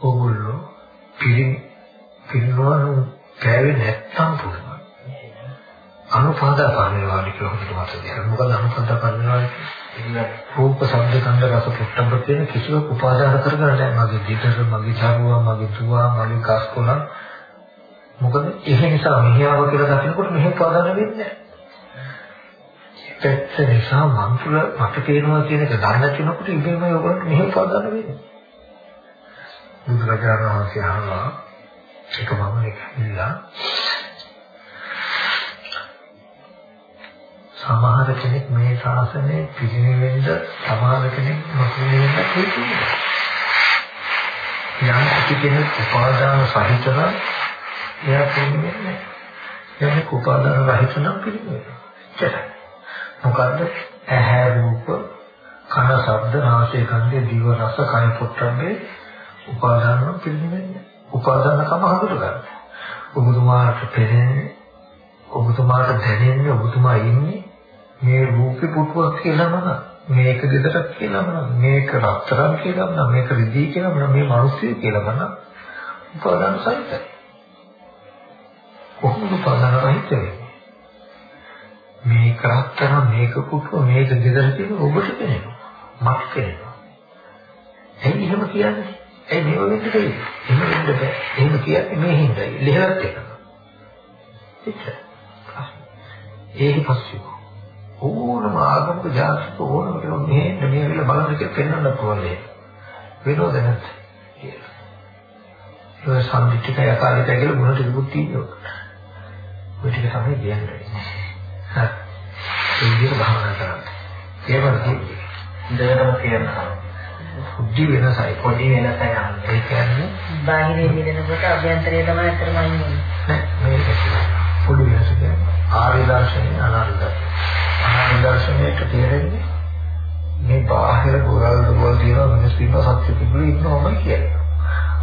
ඕගොල්ලෝ පිළින් පිළිනවන කෑවේ නැත්තම් පුළුවන්. අනුපාදා පරිණාමය කියලා හොඳට මතක තියාගන්න. මොකද අනුපාදා පරිණාමය කියන්නේ රූප, ශබ්ද, ගන්ධ, රස, පුට්ටබ්බ කියන කිසිවක් උපාදාන කරගෙන නැහැ. මගේ දිටර, මගේ දරුවා, මගේ දුවා, මගේ කාස්කොලන්. මොකද ඒ නිසා මෙහිව කියලා දකිනකොට මෙහෙ උපාදාන වෙන්නේ නැහැ. පැත්ත නිසා මන් තුළ මට පේනවා කියන එක දන්නේ නැතිනකොට ඉබේම ඔයගොල්ලන්ට මෙහෙ උපාදාන වෙන්නේ. බුදුරජාණන් වහන්සේ අහනවා ඒක මම නිකන්ලා සමහර කෙනෙක් මේ ශාසනය පිළිවෙන්න සමහර කෙනෙක් නොපිළිවෙන්න හේතුයි. යම් කිසි කෙනෙක් උපාදාන සහිතව එයා පිළිවෙන්නේ. යම් උපාදාන රහිත නම් පිළිවෙන්නේ. මොකද්ද? ඇහැ රූප කන ශබ්ද නාසය ගන්ධය දිව රස කය පොට්ටම්බේ උපාදාන පිළිගන්නේ. උපාදානකම හඳුන ගන්න. ඔබතුමාට පෙනෙන්නේ ඔබතුමාට දැනෙන්නේ ඔබතුමා ඉන්නේ මේ රූපේ පුටුවක් කියලාම මේක දෙදටක් කියලාම මේක රත්තරන් කියලාම මේක රිදී කියලාම මේ මිනිස්සු කියලාම උපාදාන සහිතයි. කොහොමද උපාදාන රහිත වෙන්නේ? මේක රත්තරන් මේක කුටුව මේක ගෙදර තියෙන ඔබට පේනවා. මට පේනවා. එයි එහෙම කියන්නේ? ඒ මේව වෙන්න? බැහැ එහෙම වෙන්න බෑ. එහෙම කියන්නේ මේ හින්දායි ලෙහෙවත් එකනවා එච්චර ඒක පස්සේ. ඕනම ආගමක ජාතික ඕනම කෙනෙක් මෙහෙන්න මේ විල බලන්න කියලා පෙන්වන්න පුළුවන් දෙයක්. වෙනවද නැත්නම් ඒ සම්දිත්තික යකාලිත කියලා මොනට තිබුත් තියෙනවා ඔය ටික තමයි කියන්නේ. ඒ විදිහට භාවනා කරන්න. ඒවල තියෙන්නේ. දෙයරම කියනවා. බුද්ධි වෙනසයි. පොඩි වෙනසයි අන්නේ. ඒ කියන්නේ බාහිරේ මිදෙනකොට අභ්‍යන්තරය තමයි අතරම ඉන්නේ. නෑ මේක පොඩි වෙනස කියන්නේ ආර්ය දර්ශනය අනාර්ය දර්ශනය. අනාර්ය දර්ශනයට තේරෙන්නේ මේ බාහිර ගොරල් දුවල් තියෙන මිනිස්සු ඉන්න සත්‍ය පුදුලු ඉන්නවම කියන්නේ.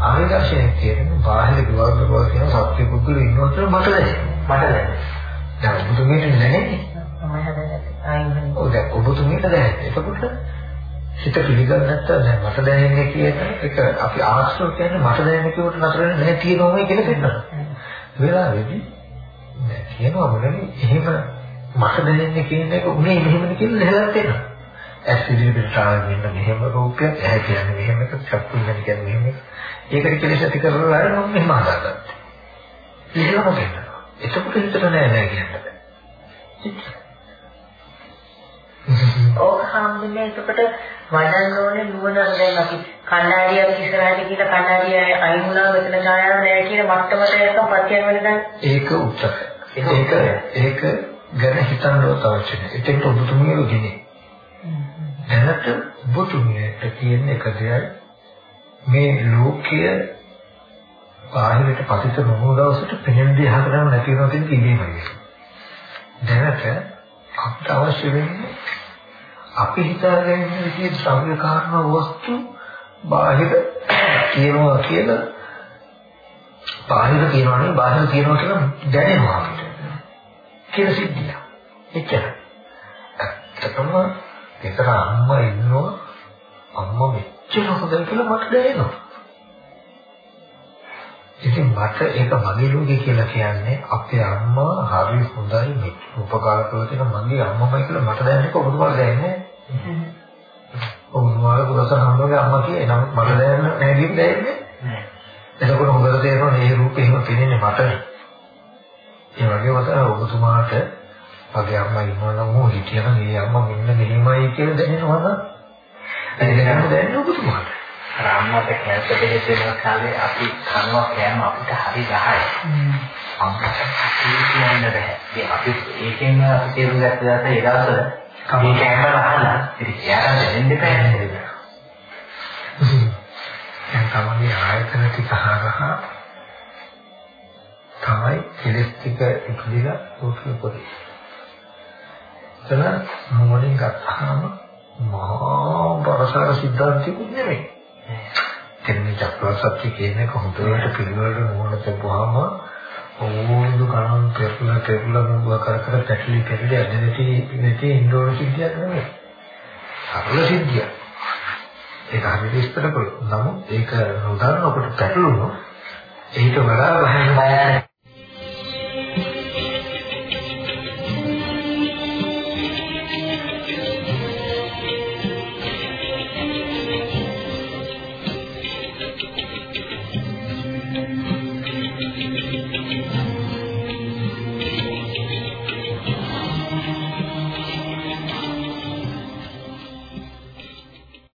ආර්ය දර්ශනයේ තේරෙන්නේ බාහිර ගොරල් දුවල් තියෙන සත්‍ය පුදුලු ඉන්නවට මට දැනෙන්නේ. මට දැනෙන්නේ. දැන් ඔබතුමීට ඔව් දැන් ඔබතුමීට දැනෙන්නේ. එතකොට හිත පිළිගන්න නැත්නම් දැන් මට දැනෙන්නේ කියන එක අපි ආශ්‍රව කියන්නේ මට දැනෙන්නේ කියවට නතර වෙන්නේ නැහැ තියෙනවමයි කියලා දෙන්නවා. වෙලාවේදී නෑ කියනවා මොනනේ එහෙම මට දැනෙන්නේ කියන එක උනේ මෙහෙමද කියලා ලෙහෙලක් එනවා. ඇස් ඉදිරියට ආවෙන්න මෙහෙම රූපයක් ඇහැ කියන්නේ මෙහෙම එකක් චක්කු කියන්නේ මෙහෙම. ඒකට කෙලෙස් ඇති කරලා මම මෙහෙම හදාගත්තා. ඉතින් මොකද? එතකොට හිතට නෑ නෑ කියන්න බෑ. ඕක හම්බුනේ එතකොට වඩන්න ඕනේ නුවණ දැන් අපි කණ්ණාඩියක් ඉස්සරහට කියලා කණ්ණාඩිය අයින් වුණා මෙතන ඡායාව නෑ කියන මට්ටමට එකම පත්‍යන වෙන දැන් ඒක උත්තර. ඒක ඒක ගැන හිතන්නවත් අවශ්‍ය නෑ. ඒකට ඔබතුමිය උදිනේ. දැනට ඔබතුමියට කියන එක දෙයයි මේ ලෝකයේ බාහිරට පතිත නොවන දවසට පෙනෙන දේ හතරම නැති වෙනවා කියන ඉඳීමයි වෙන්නේ. දැනට අපිට අවශ්‍ය වෙන්නේ අපි හිතාගෙන ඉන්න විදිහේ ද්‍රව්‍ය කාරණා වස්තු බාහිර කියනවා කියලා බාහිර කියනවා නේ බාහිර කියනවා කියලා දැනෙනවා අපිට. කියලා සිද්ධිය. එච්චරයි. ඇත්තටම ඒතර අම්මා ඉන්නවා අම්මා මෙච්චර හොඳයි කියලා මට දැනෙනවා. ඉතින් මට ඒක මගේ ලෝකේ කියලා කියන්නේ අපේ අම්මා හරි හොඳයි මේ උපකාර කරලා තියෙන මගේ අම්මමයි කියලා මට දැනෙන්නේ ඔබතුමාට දැනෙන්නේ. ඔබතුමාගේ පුරසන හම්බගේ අම්මා කියේ නම් මට දැනෙන්නේ නැහැ කියන දැනෙන්නේ. එතකොට හොඳට තේරෙනවා මේ රූපේ එහෙම පේන්නේ මට. ඒ වගේම තමයි ඔබතුමාට මගේ අම්මා ඉන්නවා නම් ඕ හිටියනම් මේ අම්මා මෙන්න මෙහෙමයි කියලා දැනෙනවා නම් ඒක දැනෙන්නේ ඔබතුමාට. රාමවට කැන්සර් බෙහෙත් දෙන කාලේ අපි කනවා කෑම අපිට හරි ගහයි. අම්මට කියන්න බෑ. ඒ අපි ඒකෙන් අපි තේරුම් ගත්ත දාත ඒ දවස්වල මේ කෑම රහන ඉතින් එයාට දෙන්න දෙපෑ? දැන් තමයි ආයතන ටික හරහා තමයි කෙලස් ටික ඉක්ලිලා උත්සව පොඩි. එතන මොනින් ගත්තාම මහා බරසාර සිද්ධාන්තිකුත් නෙමෙයි. දෙන්නේ චක්‍රවර්ති කියන එක හොඳට පිළිවෙලට මොන තිබුවාම ඕනු ගණන් පෙරලා පෙරලා නුඹ කර කර පැටලි පැටලි ඇදෙති නැති ඉන්ඩෝර සිද්ධියක් නෙමෙයි. සරල සිද්ධියක්. ඒක හරියට විස්තර කළොත් නමුත් ඒක නොදන්න ඔබට පැටලුණොත් ඊට වඩා භයානක